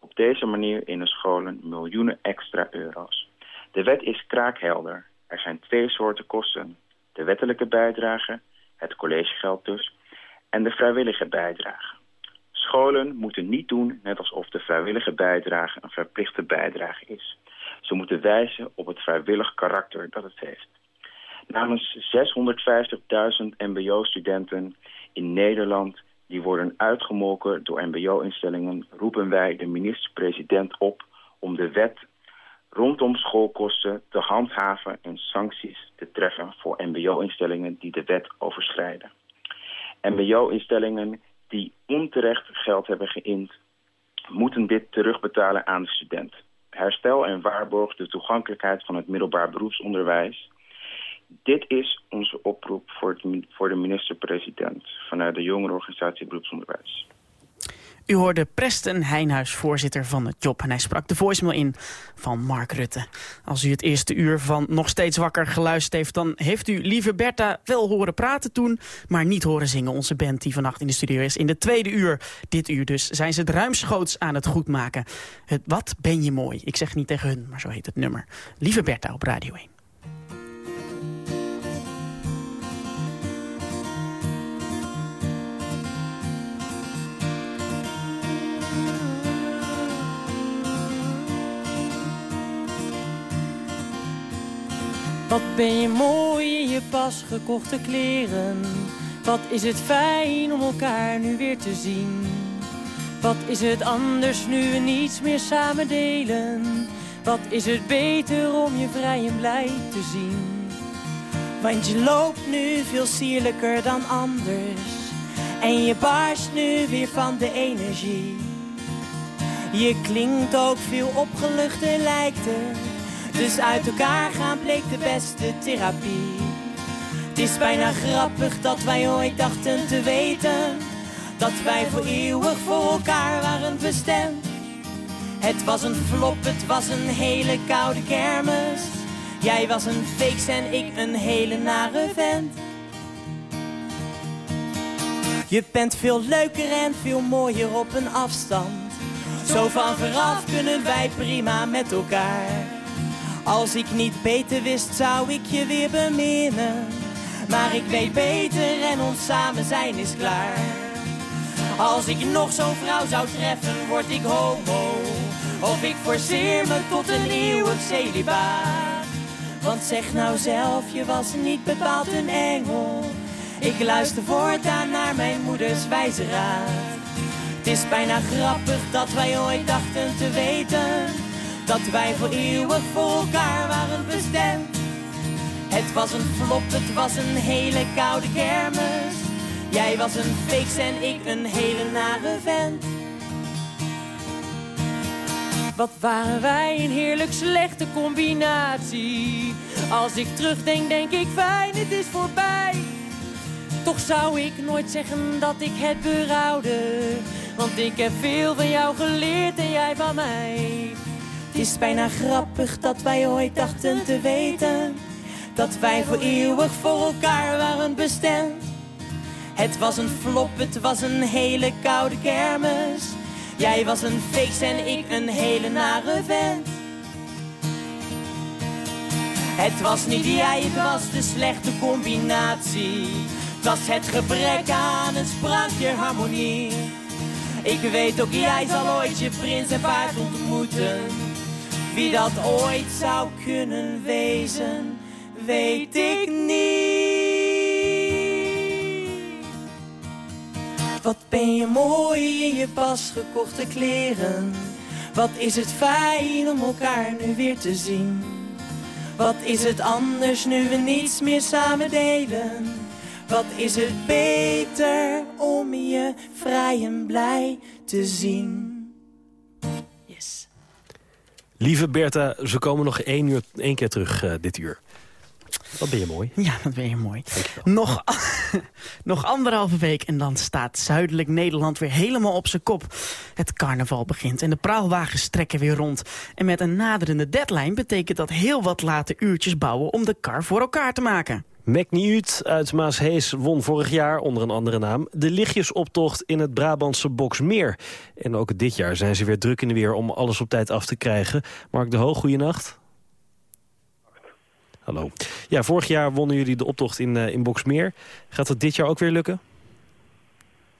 Op deze manier innen scholen miljoenen extra euro's. De wet is kraakhelder. Er zijn twee soorten kosten. De wettelijke bijdrage, het collegegeld dus, en de vrijwillige bijdrage. Scholen moeten niet doen net alsof de vrijwillige bijdrage een verplichte bijdrage is. Ze moeten wijzen op het vrijwillig karakter dat het heeft. Namens 650.000 mbo-studenten in Nederland die worden uitgemolken door mbo-instellingen... roepen wij de minister-president op om de wet rondom schoolkosten te handhaven... en sancties te treffen voor mbo-instellingen die de wet overschrijden. Mbo-instellingen die onterecht geld hebben geïnd... moeten dit terugbetalen aan de student. Herstel en waarborg de toegankelijkheid van het middelbaar beroepsonderwijs... Dit is onze oproep voor, voor de minister-president vanuit de jongerenorganisatie Beroepsonderwijs. U hoorde Preston Heijnhuis, voorzitter van het Job. En hij sprak de voicemail in van Mark Rutte. Als u het eerste uur van Nog Steeds Wakker geluisterd heeft... dan heeft u lieve Bertha wel horen praten toen... maar niet horen zingen, onze band die vannacht in de studio is. In de tweede uur, dit uur dus, zijn ze het ruimschoots aan het goedmaken. Het Wat ben je mooi. Ik zeg niet tegen hun, maar zo heet het nummer. Lieve Bertha op Radio 1. Wat ben je mooi in je pas gekochte kleren. Wat is het fijn om elkaar nu weer te zien. Wat is het anders nu we niets meer samen delen. Wat is het beter om je vrij en blij te zien. Want je loopt nu veel sierlijker dan anders. En je barst nu weer van de energie. Je klinkt ook veel opgeluchter lijkt het. Dus uit elkaar gaan bleek de beste therapie. Het is bijna grappig dat wij ooit dachten te weten. Dat wij voor eeuwig voor elkaar waren bestemd. Het was een flop, het was een hele koude kermis. Jij was een fake en ik een hele nare vent. Je bent veel leuker en veel mooier op een afstand. Zo van vooraf kunnen wij prima met elkaar. Als ik niet beter wist, zou ik je weer beminnen. Maar ik weet beter en ons samen zijn is klaar. Als ik nog zo'n vrouw zou treffen, word ik homo. Of ik forceer me tot een eeuwig celibaat. Want zeg nou zelf, je was niet bepaald een engel. Ik luister voortaan naar mijn moeders wijze raad. Het is bijna grappig dat wij ooit dachten te weten. Dat wij voor eeuwig voor elkaar waren bestemd. Het was een flop, het was een hele koude kermis. Jij was een fake en ik een hele nare vent. Wat waren wij een heerlijk slechte combinatie. Als ik terugdenk, denk ik fijn, het is voorbij. Toch zou ik nooit zeggen dat ik het berouwde. Want ik heb veel van jou geleerd en jij van mij. Het is bijna grappig dat wij ooit dachten te weten. Dat wij voor eeuwig voor elkaar waren bestemd. Het was een flop, het was een hele koude kermis. Jij was een fake en ik een hele nare vent. Het was niet jij, het was de slechte combinatie. Het was het gebrek aan een sprankje harmonie. Ik weet ook, jij zal ooit je prins en paard ontmoeten. Wie dat ooit zou kunnen wezen, weet ik niet. Wat ben je mooi in je pas gekochte kleren. Wat is het fijn om elkaar nu weer te zien. Wat is het anders nu we niets meer samen delen. Wat is het beter om je vrij en blij te zien. Lieve Bertha, ze komen nog één, uur, één keer terug uh, dit uur. Wat ben je mooi. Ja, wat ben je mooi. Nog, nog anderhalve week en dan staat zuidelijk Nederland weer helemaal op zijn kop. Het carnaval begint en de praalwagens trekken weer rond. En met een naderende deadline betekent dat heel wat late uurtjes bouwen om de kar voor elkaar te maken. McNiut uit Maashees won vorig jaar onder een andere naam... de lichtjesoptocht in het Brabantse Boksmeer. En ook dit jaar zijn ze weer druk in de weer om alles op tijd af te krijgen. Mark de Hoog, goeienacht. Hallo. Ja, vorig jaar wonnen jullie de optocht in, uh, in Boksmeer. Gaat het dit jaar ook weer lukken?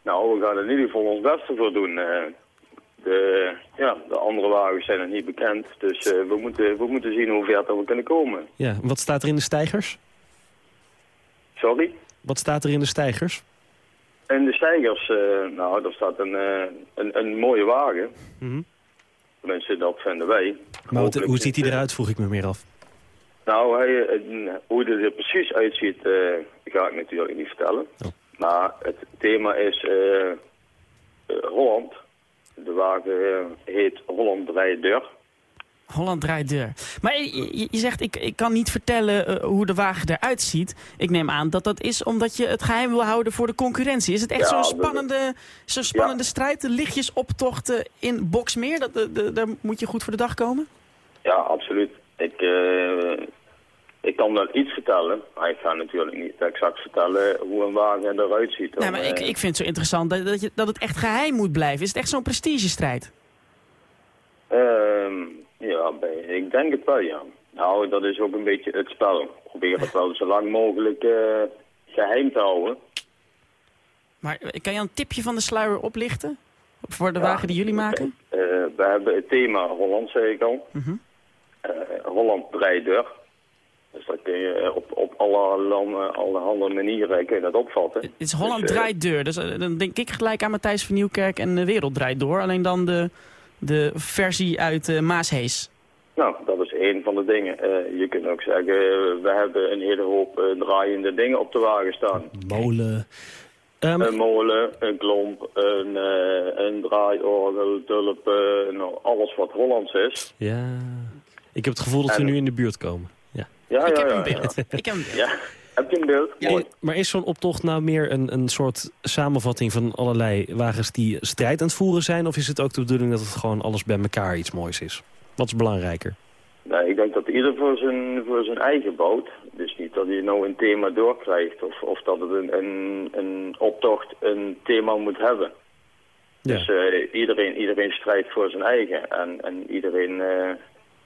Nou, we gaan er in ieder geval ons beste voor doen. Uh, de, ja, de andere wagens zijn nog niet bekend. Dus uh, we, moeten, we moeten zien hoe ver we kunnen komen. Ja, wat staat er in de stijgers? Sorry? Wat staat er in de stijgers? In de stijgers, uh, nou, daar staat een, uh, een, een, mooie wagen. Mm -hmm. Tenminste, dat vinden wij. Maar wat, hoe ziet hij eruit, vroeg ik me meer af. Nou, hij, uh, hoe hij er precies uitziet, ga ik natuurlijk niet vertellen. Oh. Maar het thema is Holland. De wagen heet Holland Deur. Holland draait deur. Maar je, je, zegt, ik, ik kan niet vertellen uh, hoe de wagen eruit ziet. Ik neem aan dat dat is omdat je het geheim wil houden voor de concurrentie. Is het echt ja, zo'n spannende, zo spannende ja. strijd? De lichtjesoptochten in Boksmeer? Dat, de, de, daar moet je goed voor de dag komen? Ja, absoluut. Ik, uh, ik kan wel iets vertellen. Maar ik ga natuurlijk niet exact vertellen hoe een wagen eruit ziet. Nee, maar ik, ik vind het zo interessant dat, dat, je, dat het echt geheim moet blijven. Is het echt zo'n prestigestrijd? Uh, ja, ik denk het wel, ja. Nou, dat is ook een beetje het spel. Probeer het wel zo lang mogelijk uh, geheim te houden. Maar kan je een tipje van de sluier oplichten? Voor de ja, wagen die jullie maken? Uh, we hebben het thema Holland, zei ik al. Uh, Holland Breideur. Dus dat kun je op, op alle, landen, alle manieren kun je dat opvatten. Het is Holland dus, draait deur. Dus dan denk ik gelijk aan Matthijs van Nieuwkerk en de Wereld draait door. Alleen dan de de versie uit uh, Maashees? Nou, dat is een van de dingen. Eh, je kunt ook zeggen, eh, we hebben een hele hoop eh, draaiende dingen op de wagen staan. Molen. Ehm, Een molen, een klomp, een, eh, een draaiorgel, tulpen, nou, alles wat Hollands is. Ja. Ik heb het gevoel dat we En- nu in de buurt komen. Ja. Ja, Ik ja, heb ja, een beeld. ja. Ik heb een beeld. Ja, heb je een beeld? Mooi. Maar is zo'n optocht nou meer een, een soort samenvatting van allerlei wagens die strijd aan het voeren zijn? Of is het ook de bedoeling dat het gewoon alles bij elkaar iets moois is? Wat is belangrijker? Nee, ik denk dat ieder voor zijn, voor zijn eigen bouwt. Dus niet dat hij nou een thema doorkrijgt of, of dat het een, een, een optocht een thema moet hebben. Ja. Dus eh, iedereen, iedereen strijdt voor zijn eigen en, en iedereen eh,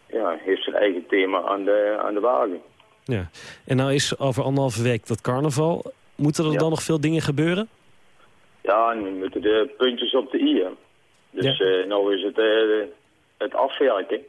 ja, heeft zijn eigen thema aan de, aan de wagen. Ja. En nou is over anderhalve week dat carnaval. Moeten er Ja. dan nog veel dingen gebeuren? Ja, en we moeten de puntjes op de i. hè. Dus eh nou is het eh, het afwerken.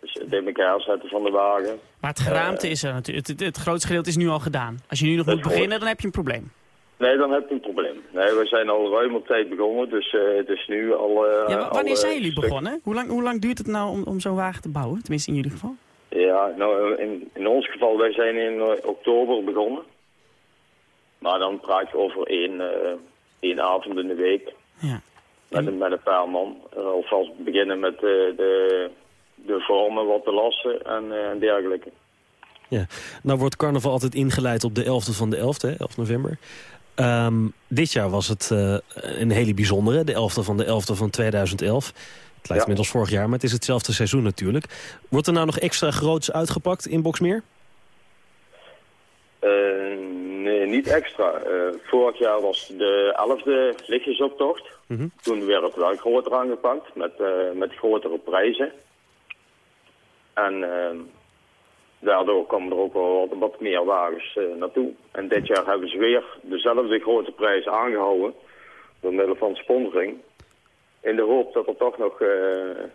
Dus het in elkaar zetten van de wagen. Maar het geraamte is er natuurlijk. Het, het, het grootste gedeelte is nu al gedaan. Als je nu nog moet beginnen, dan heb je een probleem. Nee, dan heb je een probleem. Nee, we zijn al ruim op tijd begonnen, dus eh, het is nu al... eh, Ja, al, wanneer eh, zijn jullie stuk- begonnen? Hoe lang, hoe lang duurt het nou om, om zo'n wagen te bouwen? Tenminste in jullie geval. Ja, nou, in, in ons geval, wij zijn in eh, oktober begonnen. Maar dan praat je over één, eh, één avond in de week. Ja. Met, een, met een paar man. Eh, Alvast beginnen met de, de vormen wat te lassen en, en dergelijke. Ja. Nou wordt carnaval altijd ingeleid op de 11e van de 11e, hè, 11 november. Ehm, dit jaar was het een hele bijzondere, de 11e van de 11e van 2011. Het lijkt als vorig jaar, maar het is hetzelfde seizoen natuurlijk. Wordt er nou nog extra groots uitgepakt in Boksmeer? Eh, nee, niet extra. Eh, vorig jaar was de 11e lichtjesoptocht. Mhm. Toen werd het wel groter aangepakt met, eh, met grotere prijzen. En daardoor komen er ook wel wat, meer wagens naartoe. En dit jaar hebben ze weer dezelfde grote prijs aangehouden door middel van sponsoring. In de hoop dat er toch nog, eh,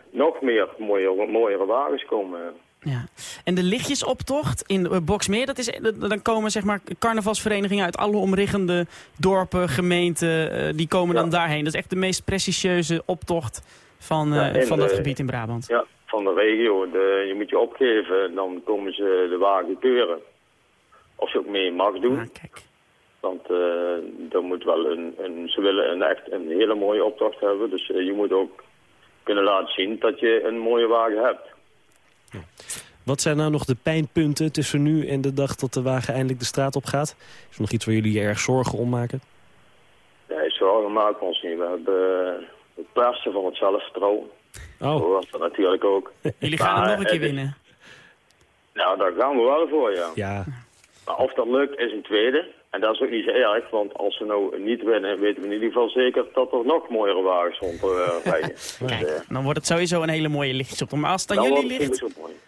nog meer mooiere, mooiere wagens komen. Ja. En de lichtjesoptocht in uh, Boksmeer, dat is, eh, dan komen zeg maar carnavalsverenigingen uit alle omliggende dorpen, gemeenten, eh, die komen dan daarheen. Dat is echt de meest prestigieuze optocht van, eh, Ja, van dat eh, gebied in Brabant. Ja, van de regio. De, je moet je opgeven, dan komen ze de wagen keuren. Of je ook mee mag doen. Ah, kijk. Want eh er moet wel een, een, ze willen een echt een hele mooie optocht hebben. Dus eh, je moet ook kunnen laten zien dat je een mooie wagen hebt. Wat zijn nou nog de pijnpunten tussen nu en de dag dat de wagen eindelijk de straat op gaat? Is er nog iets waar jullie je erg zorgen om maken? Nee, zorgen maken we ons niet. We hebben eh, het persen van het zelfvertrouwen. Oh. Was dat natuurlijk ook. Jullie gaan het nog een keer winnen. Nou, daar gaan we wel voor, ja. Ja. Maar of dat lukt is een tweede. En dat is ook niet zo erg, want als we nou niet winnen, weten we in ieder geval zeker dat er nog mooiere wagens rondrijden. Dus, eh, Kijk, dan wordt het sowieso een hele mooie lichtjesoptocht. Maar als het aan dan jullie ligt.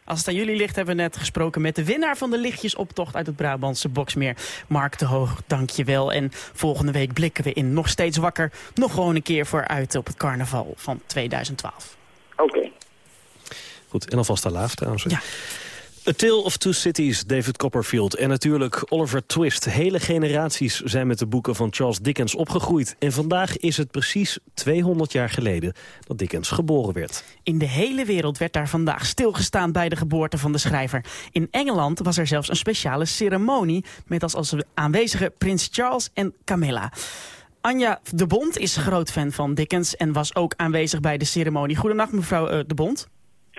Als het aan jullie ligt, hebben we net gesproken met de winnaar van de lichtjesoptocht uit het Brabantse Boksmeer. Mark de Hoog, dank je wel. En volgende week blikken we in Nog Steeds Wakker nog gewoon een keer vooruit op het carnaval van 2012. Oké. Goed, en alvast de laaf trouwens. A Tale of Two Cities, David Copperfield. En natuurlijk Oliver Twist. Hele generaties zijn met de boeken van Charles Dickens opgegroeid. En vandaag is het precies 200 jaar geleden dat Dickens geboren werd. In de hele wereld werd daar vandaag stilgestaan bij de geboorte van de schrijver. In Engeland was er zelfs een speciale ceremonie met als, als aanwezige prins Charles en Camilla. Anja de Bond is groot fan van Dickens en was ook aanwezig bij de ceremonie. Goedenacht mevrouw eh, de Bond.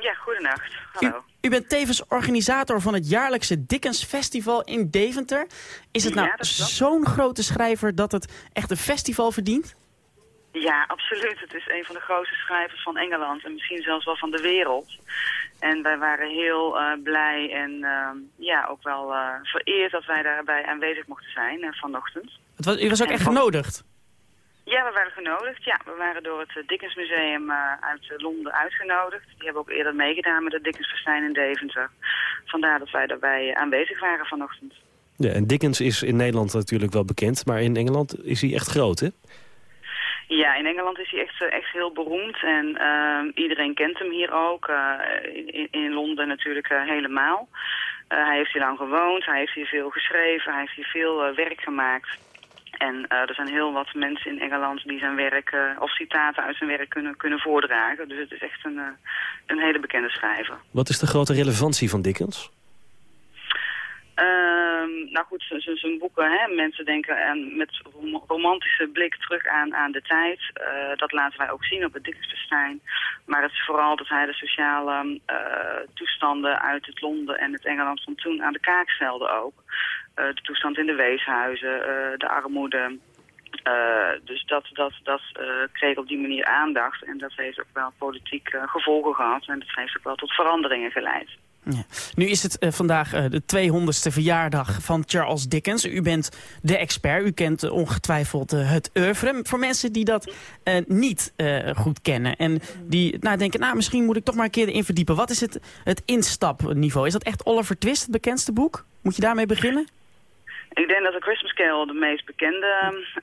Ja, goedenacht. Hallo. U bent tevens organisator van het jaarlijkse Dickens Festival in Deventer. Is het nou Ja, zo'n grote schrijver dat het echt een festival verdient? Ja, absoluut. Het is een van de grootste schrijvers van Engeland en misschien zelfs wel van de wereld. En wij waren heel eh, blij en eh, ja, ook wel eh, vereerd dat wij daarbij aanwezig mochten zijn eh, vanochtend. Het was, u was ook En echt genodigd. Ja, we waren genodigd. Ja, we waren door het eh, Dickens Museum eh, uit eh, Londen uitgenodigd. Die hebben ook eerder meegedaan met het Dickens Festijn in Deventer. Vandaar dat wij daarbij aanwezig waren vanochtend. Ja, en Dickens is in Nederland natuurlijk wel bekend, maar in Engeland is hij echt groot, hè? Ja, in Engeland is hij echt, echt heel beroemd en iedereen kent hem hier ook. in, in Londen natuurlijk helemaal. Hij heeft hier lang gewoond, hij heeft hier veel geschreven, hij heeft hier veel werk gemaakt. En er zijn heel wat mensen in Engeland die zijn werk, of citaten uit zijn werk kunnen, kunnen voordragen. Dus het is echt een, een hele bekende schrijver. Wat is de grote relevantie van Dickens? Uh, nou goed, zijn boeken, hè, mensen denken aan, met romantische blik terug aan, aan de tijd. Dat laten wij ook zien op het Dickensfestijn. Maar het is vooral dat hij de sociale uh, toestanden uit het Londen en het Engeland van toen aan de kaak stelde ook. Uh, de toestand in de weeshuizen, de armoede, uh, dus dat, dat, dat kreeg op die manier aandacht. En dat heeft ook wel politiek gevolgen gehad. En dat heeft ook wel tot veranderingen geleid. Ja. Nu is het vandaag de 200ste verjaardag van Charles Dickens. U bent de expert. U kent ongetwijfeld het oeuvre. Voor mensen die dat niet goed kennen. En die nou, denken, nou, misschien moet ik toch maar een keer erin verdiepen. Wat is het, het instapniveau? Is dat echt Oliver Twist, het bekendste boek? Moet je daarmee beginnen? Ik denk dat The Christmas Carol de meest bekende,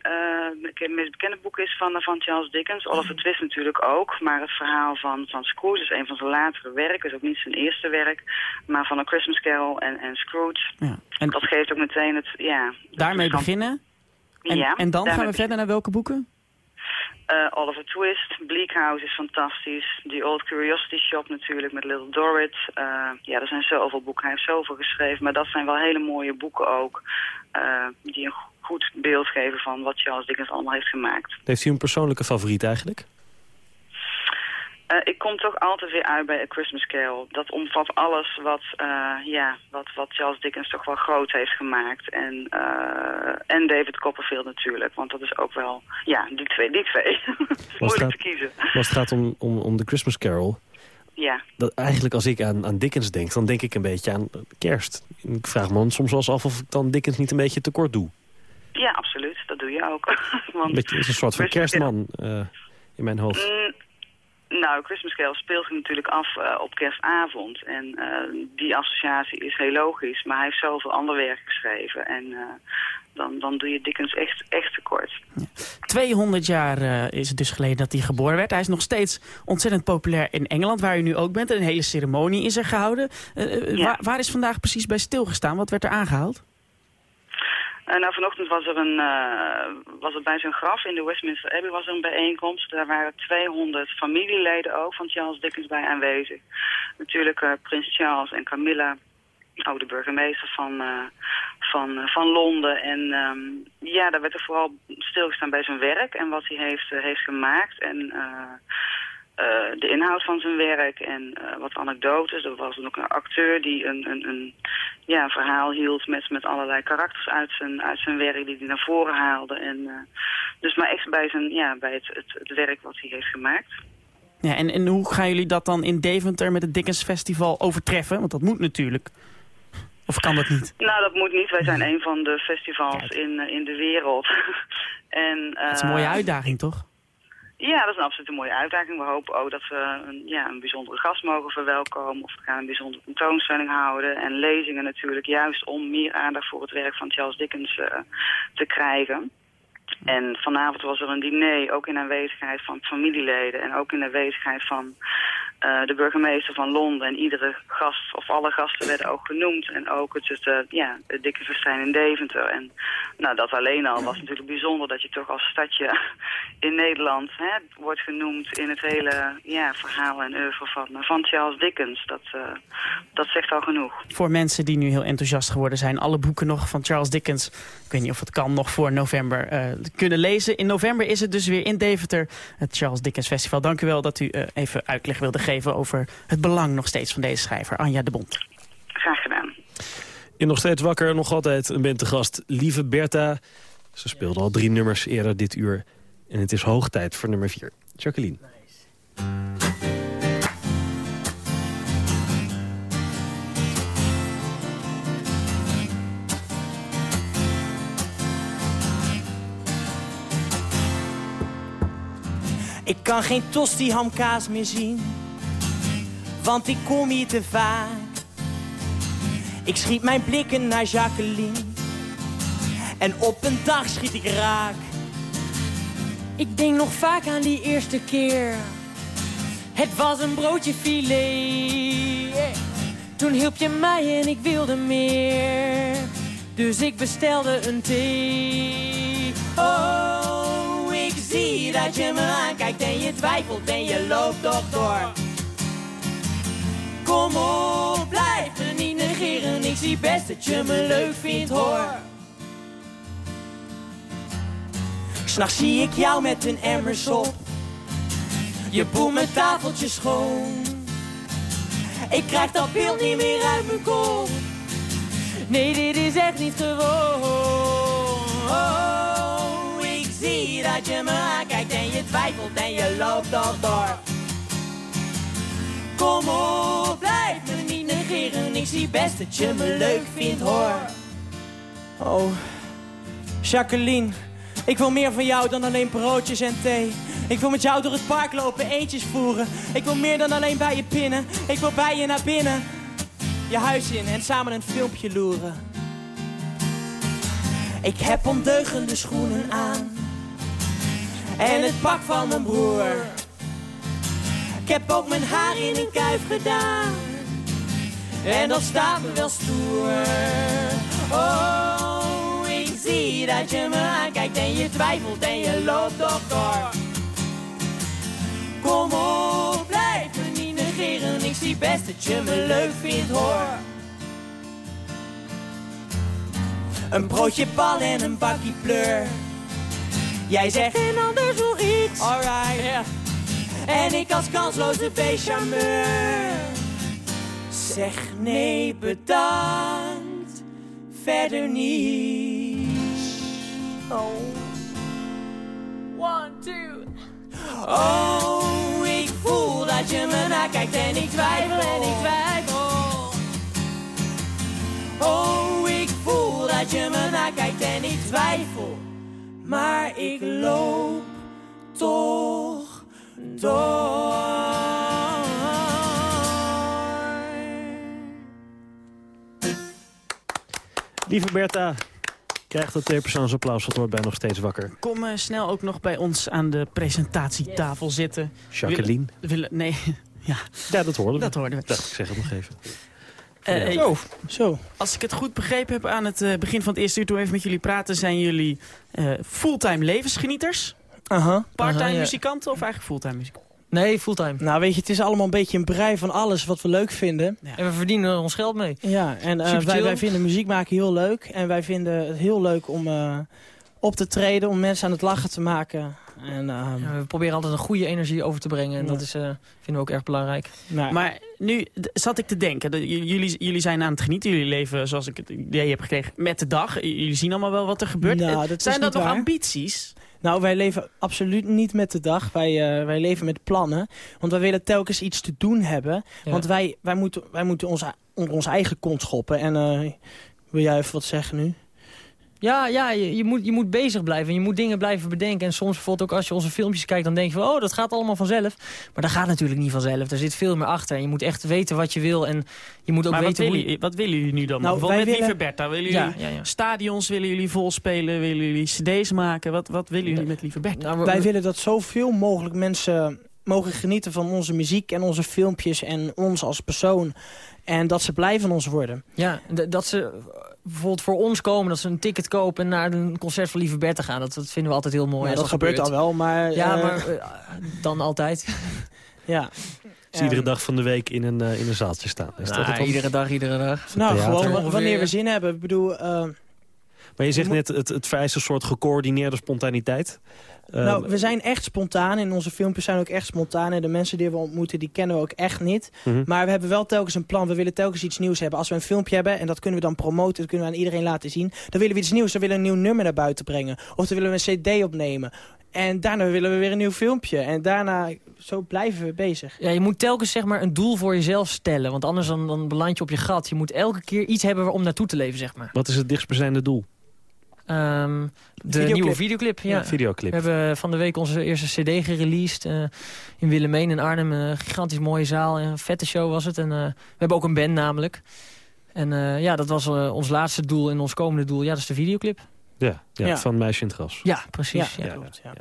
uh, het meest bekende boek is van, van Charles Dickens. Oliver Twist natuurlijk ook. Maar het verhaal van, van Scrooge is een van zijn latere werken. is ook niet zijn eerste werk. Maar van The Christmas Carol en, en Scrooge. Ja. En dat geeft ook meteen het... Ja, daarmee beginnen? En, ja, en dan gaan we verder naar welke boeken? Uh, Oliver Twist, Bleak House is fantastisch. The Old Curiosity Shop natuurlijk met Little Dorrit. Uh, ja, er zijn zoveel boeken. Hij heeft zoveel geschreven. Maar dat zijn wel hele mooie boeken ook. Uh, die een goed beeld geven van wat Charles Dickens allemaal heeft gemaakt. Heeft u een persoonlijke favoriet eigenlijk? Uh, ik kom toch altijd weer uit bij A Christmas Carol. Dat omvat alles wat, uh, ja, wat, wat Charles Dickens toch wel groot heeft gemaakt. En, uh, en David Copperfield natuurlijk. Want dat is ook wel, ja, die twee. Die twee. Moeilijk gaat, te kiezen. Als het gaat om, om, om The Christmas Carol... Ja. Dat eigenlijk als ik aan, aan Dickens denk, dan denk ik een beetje aan kerst. Ik vraag me soms wel eens af of ik dan Dickens niet een beetje tekort doe. Ja, absoluut. Dat doe je ook. Want het is een soort van kerstman in mijn hoofd. Mm, nou, Christmas Carol speelt zich natuurlijk af uh, op kerstavond. En uh, die associatie is heel logisch. Maar hij heeft zoveel ander werk geschreven. En uh, dan, dan doe je Dickens echt, echt tekort. Ja. 200 jaar is het dus geleden dat hij geboren werd. Hij is nog steeds ontzettend populair in Engeland, waar u nu ook bent. Een hele ceremonie is er gehouden. Ja. Waar, waar is vandaag precies bij stilgestaan? Wat werd er aangehaald? Uh, nou, vanochtend was er, een, uh, was er bij zijn graf in de Westminster Abbey was er een bijeenkomst. Daar waren 200 familieleden ook van Charles Dickens bij aanwezig. Natuurlijk uh, prins Charles en Camilla, ook de burgemeester van, van, van Londen. En um, ja, daar werd er vooral stilgestaan bij zijn werk en wat hij heeft, heeft gemaakt. En uh, de inhoud van zijn werk en uh, wat anekdotes. Er was ook een acteur die een, een, een, ja, verhaal hield met, met allerlei karakters uit zijn, uit zijn werk die hij naar voren haalde. En, uh, dus maar echt bij, zijn, ja, bij het, het, het werk wat hij heeft gemaakt. Ja, en, en hoe gaan jullie dat dan in Deventer met het Dickens Festival overtreffen? Want dat moet natuurlijk. Of kan dat niet? Nou, dat moet niet. Wij zijn een van de festivals in, in de wereld. en, dat is een mooie uitdaging, toch? Ja, dat is een absoluut een mooie uitdaging. We hopen ook dat we een, ja, een bijzondere gast mogen verwelkomen. Of we gaan een bijzondere tentoonstelling houden. En lezingen natuurlijk, juist om meer aandacht voor het werk van Charles Dickens uh, te krijgen. En vanavond was er een diner, ook in aanwezigheid van familieleden en ook in aanwezigheid van uh, de burgemeester van Londen. En iedere gast, of alle gasten werden ook genoemd. En ook het, het, uh, ja, het dikke festijn in Deventer. En nou, dat alleen al was natuurlijk bijzonder dat je toch als stadje in Nederland hè, wordt genoemd in het hele ja, verhaal en oeuvre van, Charles Dickens. Dat, uh, dat zegt al genoeg. Voor mensen die nu heel enthousiast geworden zijn, alle boeken nog van Charles Dickens, ik weet niet of het kan, nog voor november kunnen lezen. In november is het dus weer in Deventer, het Charles Dickens Festival. Dank u wel dat u even uitleg wilde geven over het belang nog steeds van deze schrijver, Anja de Bond. Graag gedaan. In Nog Steeds Wakker, nog altijd een bent te gast, Lieve Bertha. Ze speelde al drie nummers eerder dit uur. En het is hoog tijd voor nummer vier. Jacqueline. Ik kan geen tosti hamkaas meer zien want ik kom hier te vaak. Ik schiet mijn blikken naar Jacqueline en op een dag schiet ik raak. Ik denk nog vaak aan die eerste keer. Het was een broodje filet. Toen hielp je mij en ik wilde meer. Dus ik bestelde een thee. Twijfelt en je loopt toch door. Kom op, blijf me niet negeren. Ik zie best dat je me leuk vindt, hoor. S'nachts zie ik jou met een emmers op. Je boelt mijn tafeltje schoon. Ik krijg dat beeld niet meer uit mijn kop. Nee, dit is echt niet gewoon. Zie dat je me aankijkt en je twijfelt en je loopt al door. Kom op, blijf me niet negeren. Ik zie best dat je me leuk vindt, hoor. Oh, Jacqueline, ik wil meer van jou dan alleen broodjes en thee. Ik wil met jou door het park lopen, eentjes voeren. Ik wil meer dan alleen bij je pinnen. Ik wil bij je naar binnen, je huis in en samen een filmpje loeren. Ik heb ondeugende schoenen aan. En het pak van mijn broer. Ik heb ook mijn haar in een kuif gedaan. En dat staat me wel stoer. Oh, ik zie dat je me aankijkt en je twijfelt en je loopt toch door. Kom op, blijf me niet negeren. Ik zie best dat je me leuk vindt, hoor. Een broodje bal en een bakje pleur. Jij zegt en anders nog iets. Alright. En ik als kansloze beestcharmeur. Zeg nee, bedankt. Verder niets. Oh. One, two. Oh, ik voel dat je me nakijkt en ik twijfel en ik twijfel. Oh, ik voel dat je me nakijkt en ik twijfel. Maar ik loop toch door. Lieve Bertha, krijgt het tweepersoonsapplaus, want wordt bij nog steeds wakker. Kom eh, snel ook nog bij ons aan de presentatietafel zitten. Jacqueline. Willen, willen- nee, ja. Ja, dat hoorden we. Dat hoorden we. Dacht, ik zeg het nog even. Eh, eh, zo. Als ik het goed begrepen heb aan het eh, begin van het eerste uur toen we even met jullie praten, zijn jullie eh, fulltime levensgenieters? Aha. Parttime ja. muzikanten of eigenlijk fulltime muzikanten? Nee, fulltime. Nou, weet je, het is allemaal een beetje een brei van alles wat we leuk vinden. En we verdienen er ons geld mee. Ja, en eh, wij, wij vinden muziek maken heel leuk. En wij vinden het heel leuk om eh, op te treden, om mensen aan het lachen te maken. En, ehm, Ja, we proberen altijd een goede energie over te brengen. En Ja. dat is, eh, vinden we ook erg belangrijk. Maar nu zat ik te denken, dat jullie, jullie zijn aan het genieten. Jullie leven, zoals ik het idee heb gekregen, met de dag. Jullie zien allemaal wel wat er gebeurt. Nou, Eh, dat zijn dat nog ambities? Nou, wij leven absoluut niet met de dag. Wij, eh, wij leven met plannen. Want wij willen telkens iets te doen hebben. Ja. Want wij, wij moeten, wij moeten onze, onder onze eigen kont schoppen. En eh, wil jij even wat zeggen nu? Ja, ja je, je, moet, je moet bezig blijven. En je moet dingen blijven bedenken. En soms bijvoorbeeld ook als je onze filmpjes kijkt... dan denk je van, oh, dat gaat allemaal vanzelf. Maar dat gaat natuurlijk niet vanzelf. Er zit veel meer achter. En je moet echt weten wat je wil. En je moet ook maar wat weten hoe willen, je... jullie- wat willen jullie nu dan? Nou, wij met willen- Lieve Bertha. Willen jullie ja, ja. stadions, willen jullie volspelen? Willen jullie cd's maken? Wat, wat willen jullie met Lieve Bertha? Nou, we- Wij we- willen dat zoveel mogelijk mensen mogen genieten van onze muziek en onze filmpjes en ons als persoon. En dat ze blij van ons worden. Ja, dat ze bijvoorbeeld voor ons komen, dat ze een ticket kopen en naar een concert van Lieve Bertha gaan. Dat, dat vinden we altijd heel mooi. Ja, dat gebeurt al wel, maar... Ja, eh, maar eh, dan altijd. ja. Dus iedere dag van de week in een, eh, in een zaaltje staan. Is dat Nou, het iedere dag, iedere dag. Nou, theater. gewoon wanneer we zin hebben. Ik bedoel, eh, Maar je zegt net, het, het vereist een soort gecoördineerde spontaniteit. Eh, nou, we zijn echt spontaan en onze filmpjes zijn ook echt spontaan. En de mensen die we ontmoeten, die kennen we ook echt niet. Mhm. Maar we hebben wel telkens een plan. We willen telkens iets nieuws hebben. Als we een filmpje hebben en dat kunnen we dan promoten, dat kunnen we aan iedereen laten zien. Dan willen we iets nieuws. Dan willen we een nieuw nummer naar buiten brengen. Of dan willen we een cd opnemen. En daarna willen we weer een nieuw filmpje. En daarna, zo blijven we bezig. Ja, je moet telkens zeg maar, een doel voor jezelf stellen. Want anders dan, dan beland je op je gat. Je moet elke keer iets hebben om naartoe te leven, zeg maar. Wat is het dichtstbijzijnde doel? Ehm, de Videoclip. nieuwe videoclip, ja. Ja, videoclip. We hebben van de week onze eerste cd gereleased. eh, in Willemijn in Arnhem. Een gigantisch mooie zaal. Een vette show was het. En, eh, we hebben ook een band namelijk. En eh, ja, dat was eh, ons laatste doel en ons komende doel. Ja, dat is de videoclip. Ja, ja, Ja. van Meisje in het Gras. Ja, precies. Ja, Ja, klopt, ja.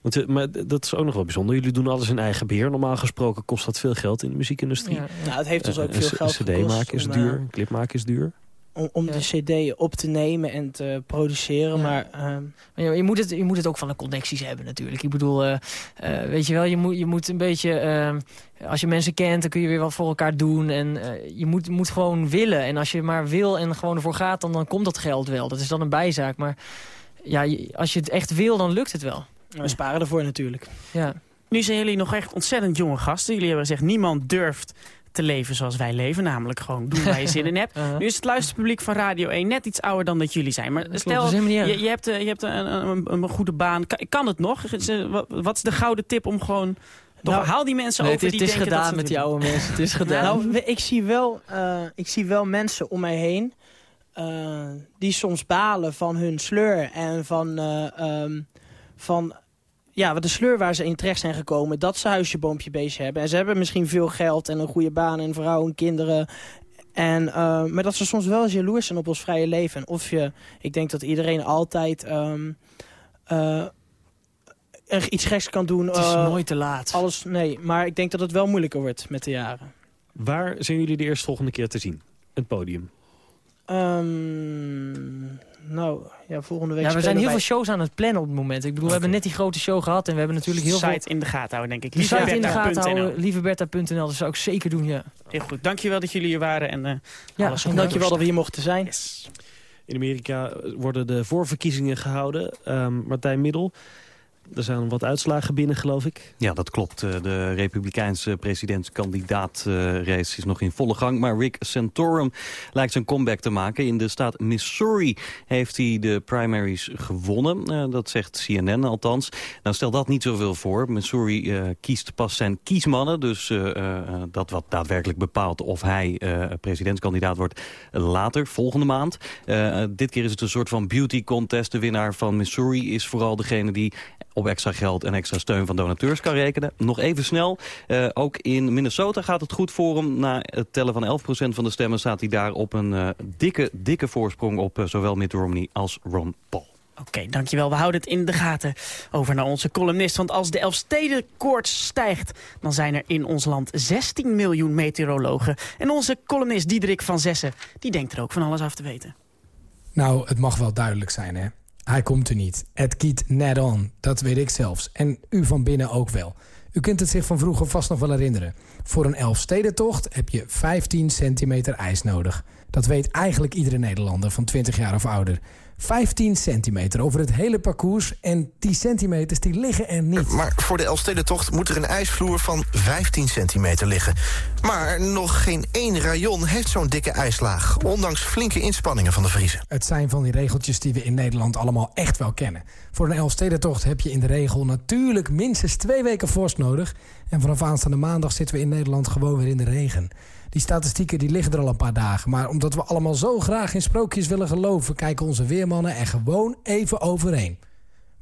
Want, maar dat is ook nog wel bijzonder. Jullie doen alles in eigen beheer. Normaal gesproken kost dat veel geld in de muziekindustrie. Ja. Nou, het heeft ons ook veel geld Een cd gekost maken is duur, een clip maken is duur. Om, om de cd op te nemen en te produceren. Ja. Maar, ehm, Maar je, je, moet het, je moet het ook van de connecties hebben natuurlijk. Ik bedoel, eh, eh, weet je wel, je moet, je moet een beetje... eh, als je mensen kent, dan kun je weer wat voor elkaar doen. En eh, je moet, moet gewoon willen. En als je maar wil en gewoon ervoor gaat, dan, dan komt dat geld wel. Dat is dan een bijzaak. Maar ja, je- als je het echt wil, dan lukt het wel. we sparen ervoor natuurlijk. Ja. Nu zijn jullie nog echt ontzettend jonge gasten. Jullie hebben gezegd, niemand durft te leven zoals wij leven. Namelijk gewoon doen waar je zin in hebt. Uh-huh. Nu is het luisterpubliek van Radio 1 net iets ouder dan dat jullie zijn. Maar stel, is je, je hebt, eh, je hebt een, een, een goede baan. Kan, kan het nog? Is, wat- is de gouden tip om gewoon... Toch, Nou, haal die mensen Nee, over het is- die het is denken dat gedaan ze met die het oude mensen. Het is gedaan. Nou, ik zie wel, eh, ik zie wel mensen om mij heen eh, die soms balen van hun sleur en van, eh, ehm, van ja, de sleur waar ze in terecht zijn gekomen. Dat ze huisje, boompje, beestje hebben. En ze hebben misschien veel geld en een goede baan en vrouw en kinderen. En, eh, maar dat ze soms wel eens jaloers zijn op ons vrije leven. En of je, ik denk dat iedereen altijd ehm, eh, er iets geks kan doen. Het is eh, nooit te laat. Alles, nee, maar ik denk dat het wel moeilijker wordt met de jaren. Waar zijn jullie de eerste volgende keer te zien? Het podium. Ehm, nou, ja, volgende week Ja, we zijn heel wij- veel shows aan het plannen op het moment. Ik bedoel, we hebben net die grote show gehad en we hebben natuurlijk heel Site veel... in de gaten houden, denk ik. Die site in de gaten Lieveberta.nl. houden, lieveberta.nl, dat zou ik zeker doen, ja. Heel goed, dankjewel dat jullie hier waren. En, eh Ja, alles en goed. Dankjewel dat we hier mochten zijn. In Amerika worden de voorverkiezingen gehouden. Ehm, Martijn Middel, er zijn wat uitslagen binnen, geloof ik. Ja, dat klopt. Eh, De republikeinse presidentskandidaat-race is nog in volle gang. Maar Rick Santorum lijkt zijn comeback te maken. In de staat Missouri heeft hij de primaries gewonnen. Eh, dat zegt CNN althans. Nou, stel dat niet zoveel voor. Missouri eh, kiest pas zijn kiesmannen. Dus eh, eh, dat wat daadwerkelijk bepaalt of hij eh, presidentskandidaat wordt later, volgende maand. Eh, dit keer is het een soort van beauty contest. De winnaar van Missouri is vooral degene die op extra geld en extra steun van donateurs kan rekenen. Nog even snel, eh, ook in Minnesota gaat het goed voor hem. Na het tellen van 11% van de stemmen staat hij daar op een eh, dikke, dikke voorsprong op eh, zowel Mitt Romney als Ron Paul. Oké, dankjewel. We houden het in de gaten. Over naar onze columnist. Want als de Elfstedenkoorts stijgt... dan zijn er in ons land 16 miljoen meteorologen. En onze columnist Diederik van Zessen... die denkt er ook van alles af te weten. Nou, het mag wel duidelijk zijn, hè. Hij komt er niet. Het kiet net on. Dat weet ik zelfs. En u van binnen ook wel. U kunt het zich van vroeger vast nog wel herinneren. Voor een Elfstedentocht heb je 15 centimeter ijs nodig. Dat weet eigenlijk iedere Nederlander van 20 jaar of ouder. 15 centimeter over het hele parcours. En die centimeters die liggen er niet. Maar voor de Elfstedentocht moet er een ijsvloer van 15 centimeter liggen. Maar nog geen één rayon heeft zo'n dikke ijslaag. Ondanks flinke inspanningen van de Vriezen. Het zijn van die regeltjes die we in Nederland allemaal echt wel kennen. Voor een Elfstedentocht heb je in de regel natuurlijk minstens twee weken vorst nodig. En vanaf aanstaande maandag zitten we in Nederland gewoon weer in de regen. Die statistieken die liggen er al een paar dagen. Maar omdat we allemaal zo graag in sprookjes willen geloven... kijken onze weermannen er gewoon even overheen.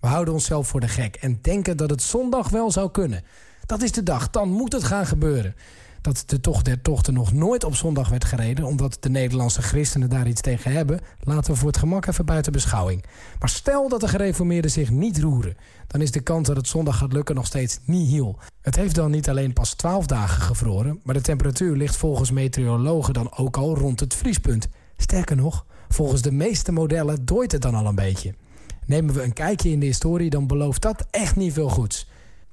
We houden onszelf voor de gek en denken dat het zondag wel zou kunnen. Dat is de dag, dan moet het gaan gebeuren. Dat de tocht der tochten nog nooit op zondag werd gereden... omdat de Nederlandse christenen daar iets tegen hebben... laten we voor het gemak even buiten beschouwing. Maar stel dat de gereformeerden zich niet roeren... dan is de kans dat het zondag gaat lukken nog steeds nihil. Het heeft dan niet alleen pas 12 dagen gevroren... maar de temperatuur ligt volgens meteorologen dan ook al rond het vriespunt. Sterker nog, volgens de meeste modellen dooit het dan al een beetje. Nemen we een kijkje in de historie, dan belooft dat echt niet veel goeds.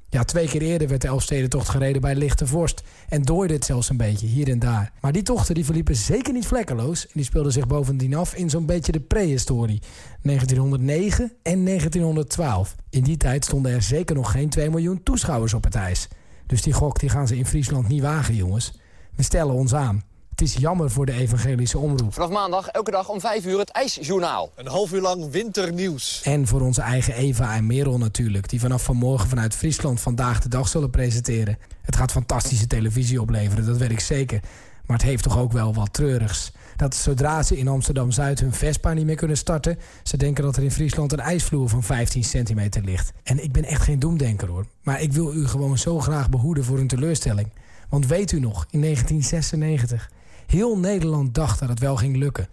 Ja, twee keer eerder werd de Elfstedentocht gereden bij lichte vorst. En dooide het zelfs een beetje, hier en daar. Maar die tochten die verliepen zeker niet vlekkeloos. En die speelden zich bovendien af in zo'n beetje de prehistorie. 1909 en 1912. In die tijd stonden er zeker nog geen 2 miljoen toeschouwers op het ijs. Dus die gok die gaan ze in Friesland niet wagen, jongens. We stellen ons aan. Het is jammer voor de evangelische omroep. Vanaf maandag elke dag om 5 uur het IJsjournaal. Een half uur lang winternieuws. En voor onze eigen Eva en Merel natuurlijk... die vanaf vanmorgen vanuit Friesland vandaag de dag zullen presenteren. Het gaat fantastische televisie opleveren, dat weet ik zeker. Maar het heeft toch ook wel wat treurigs. Dat zodra ze in Amsterdam-Zuid hun Vespa niet meer kunnen starten... ze denken dat er in Friesland een ijsvloer van 15 centimeter ligt. En ik ben echt geen doemdenker hoor. Maar ik wil u gewoon zo graag behoeden voor een teleurstelling. Want weet u nog, in 1996... heel Nederland dacht dat het wel ging lukken.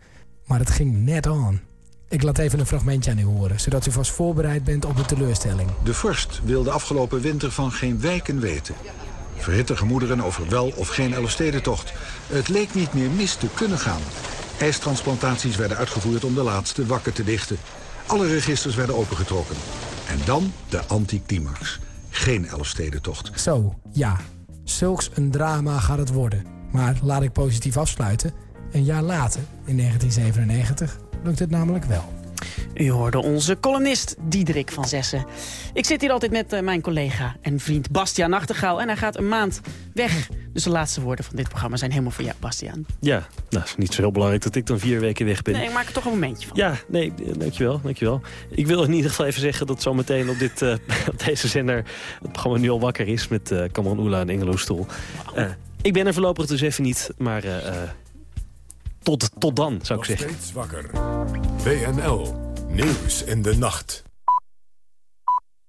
Maar het ging net aan. Ik laat even een fragmentje aan u horen... zodat u vast voorbereid bent op de teleurstelling. De vorst wilde afgelopen winter van geen wijken weten. Verhitte gemoederen over wel of geen Elfstedentocht. Het leek niet meer mis te kunnen gaan. IJstransplantaties werden uitgevoerd om de laatste wakker te dichten. Alle registers werden opengetrokken. En dan de anticlimax. Geen Elfstedentocht. Zo, ja. Zulks een drama gaat het worden. Maar laat ik positief afsluiten. Een jaar later, in 1997, lukt het namelijk wel. U hoorde onze columnist Diederik van Zessen. Ik zit hier altijd met eh, mijn collega en vriend Bastiaan Nachtegaal... en hij gaat een maand weg. Dus de laatste woorden van dit programma zijn helemaal voor jou, Bastiaan. Ja, nou, is niet zo heel belangrijk dat ik dan vier weken weg ben. Nee, ik maak er toch een momentje van. Ja, nee, eh, dankjewel, dankjewel. Ik wil in ieder geval even zeggen dat zometeen op, dit, eh, op deze zender... het programma nu al wakker is met uh, Cameron Oela en Engelo Stoel. Ik ben er voorlopig dus even niet, maar tot, tot dan, zou ik zeggen. steeds wakker. WNL. Nieuws in de nacht.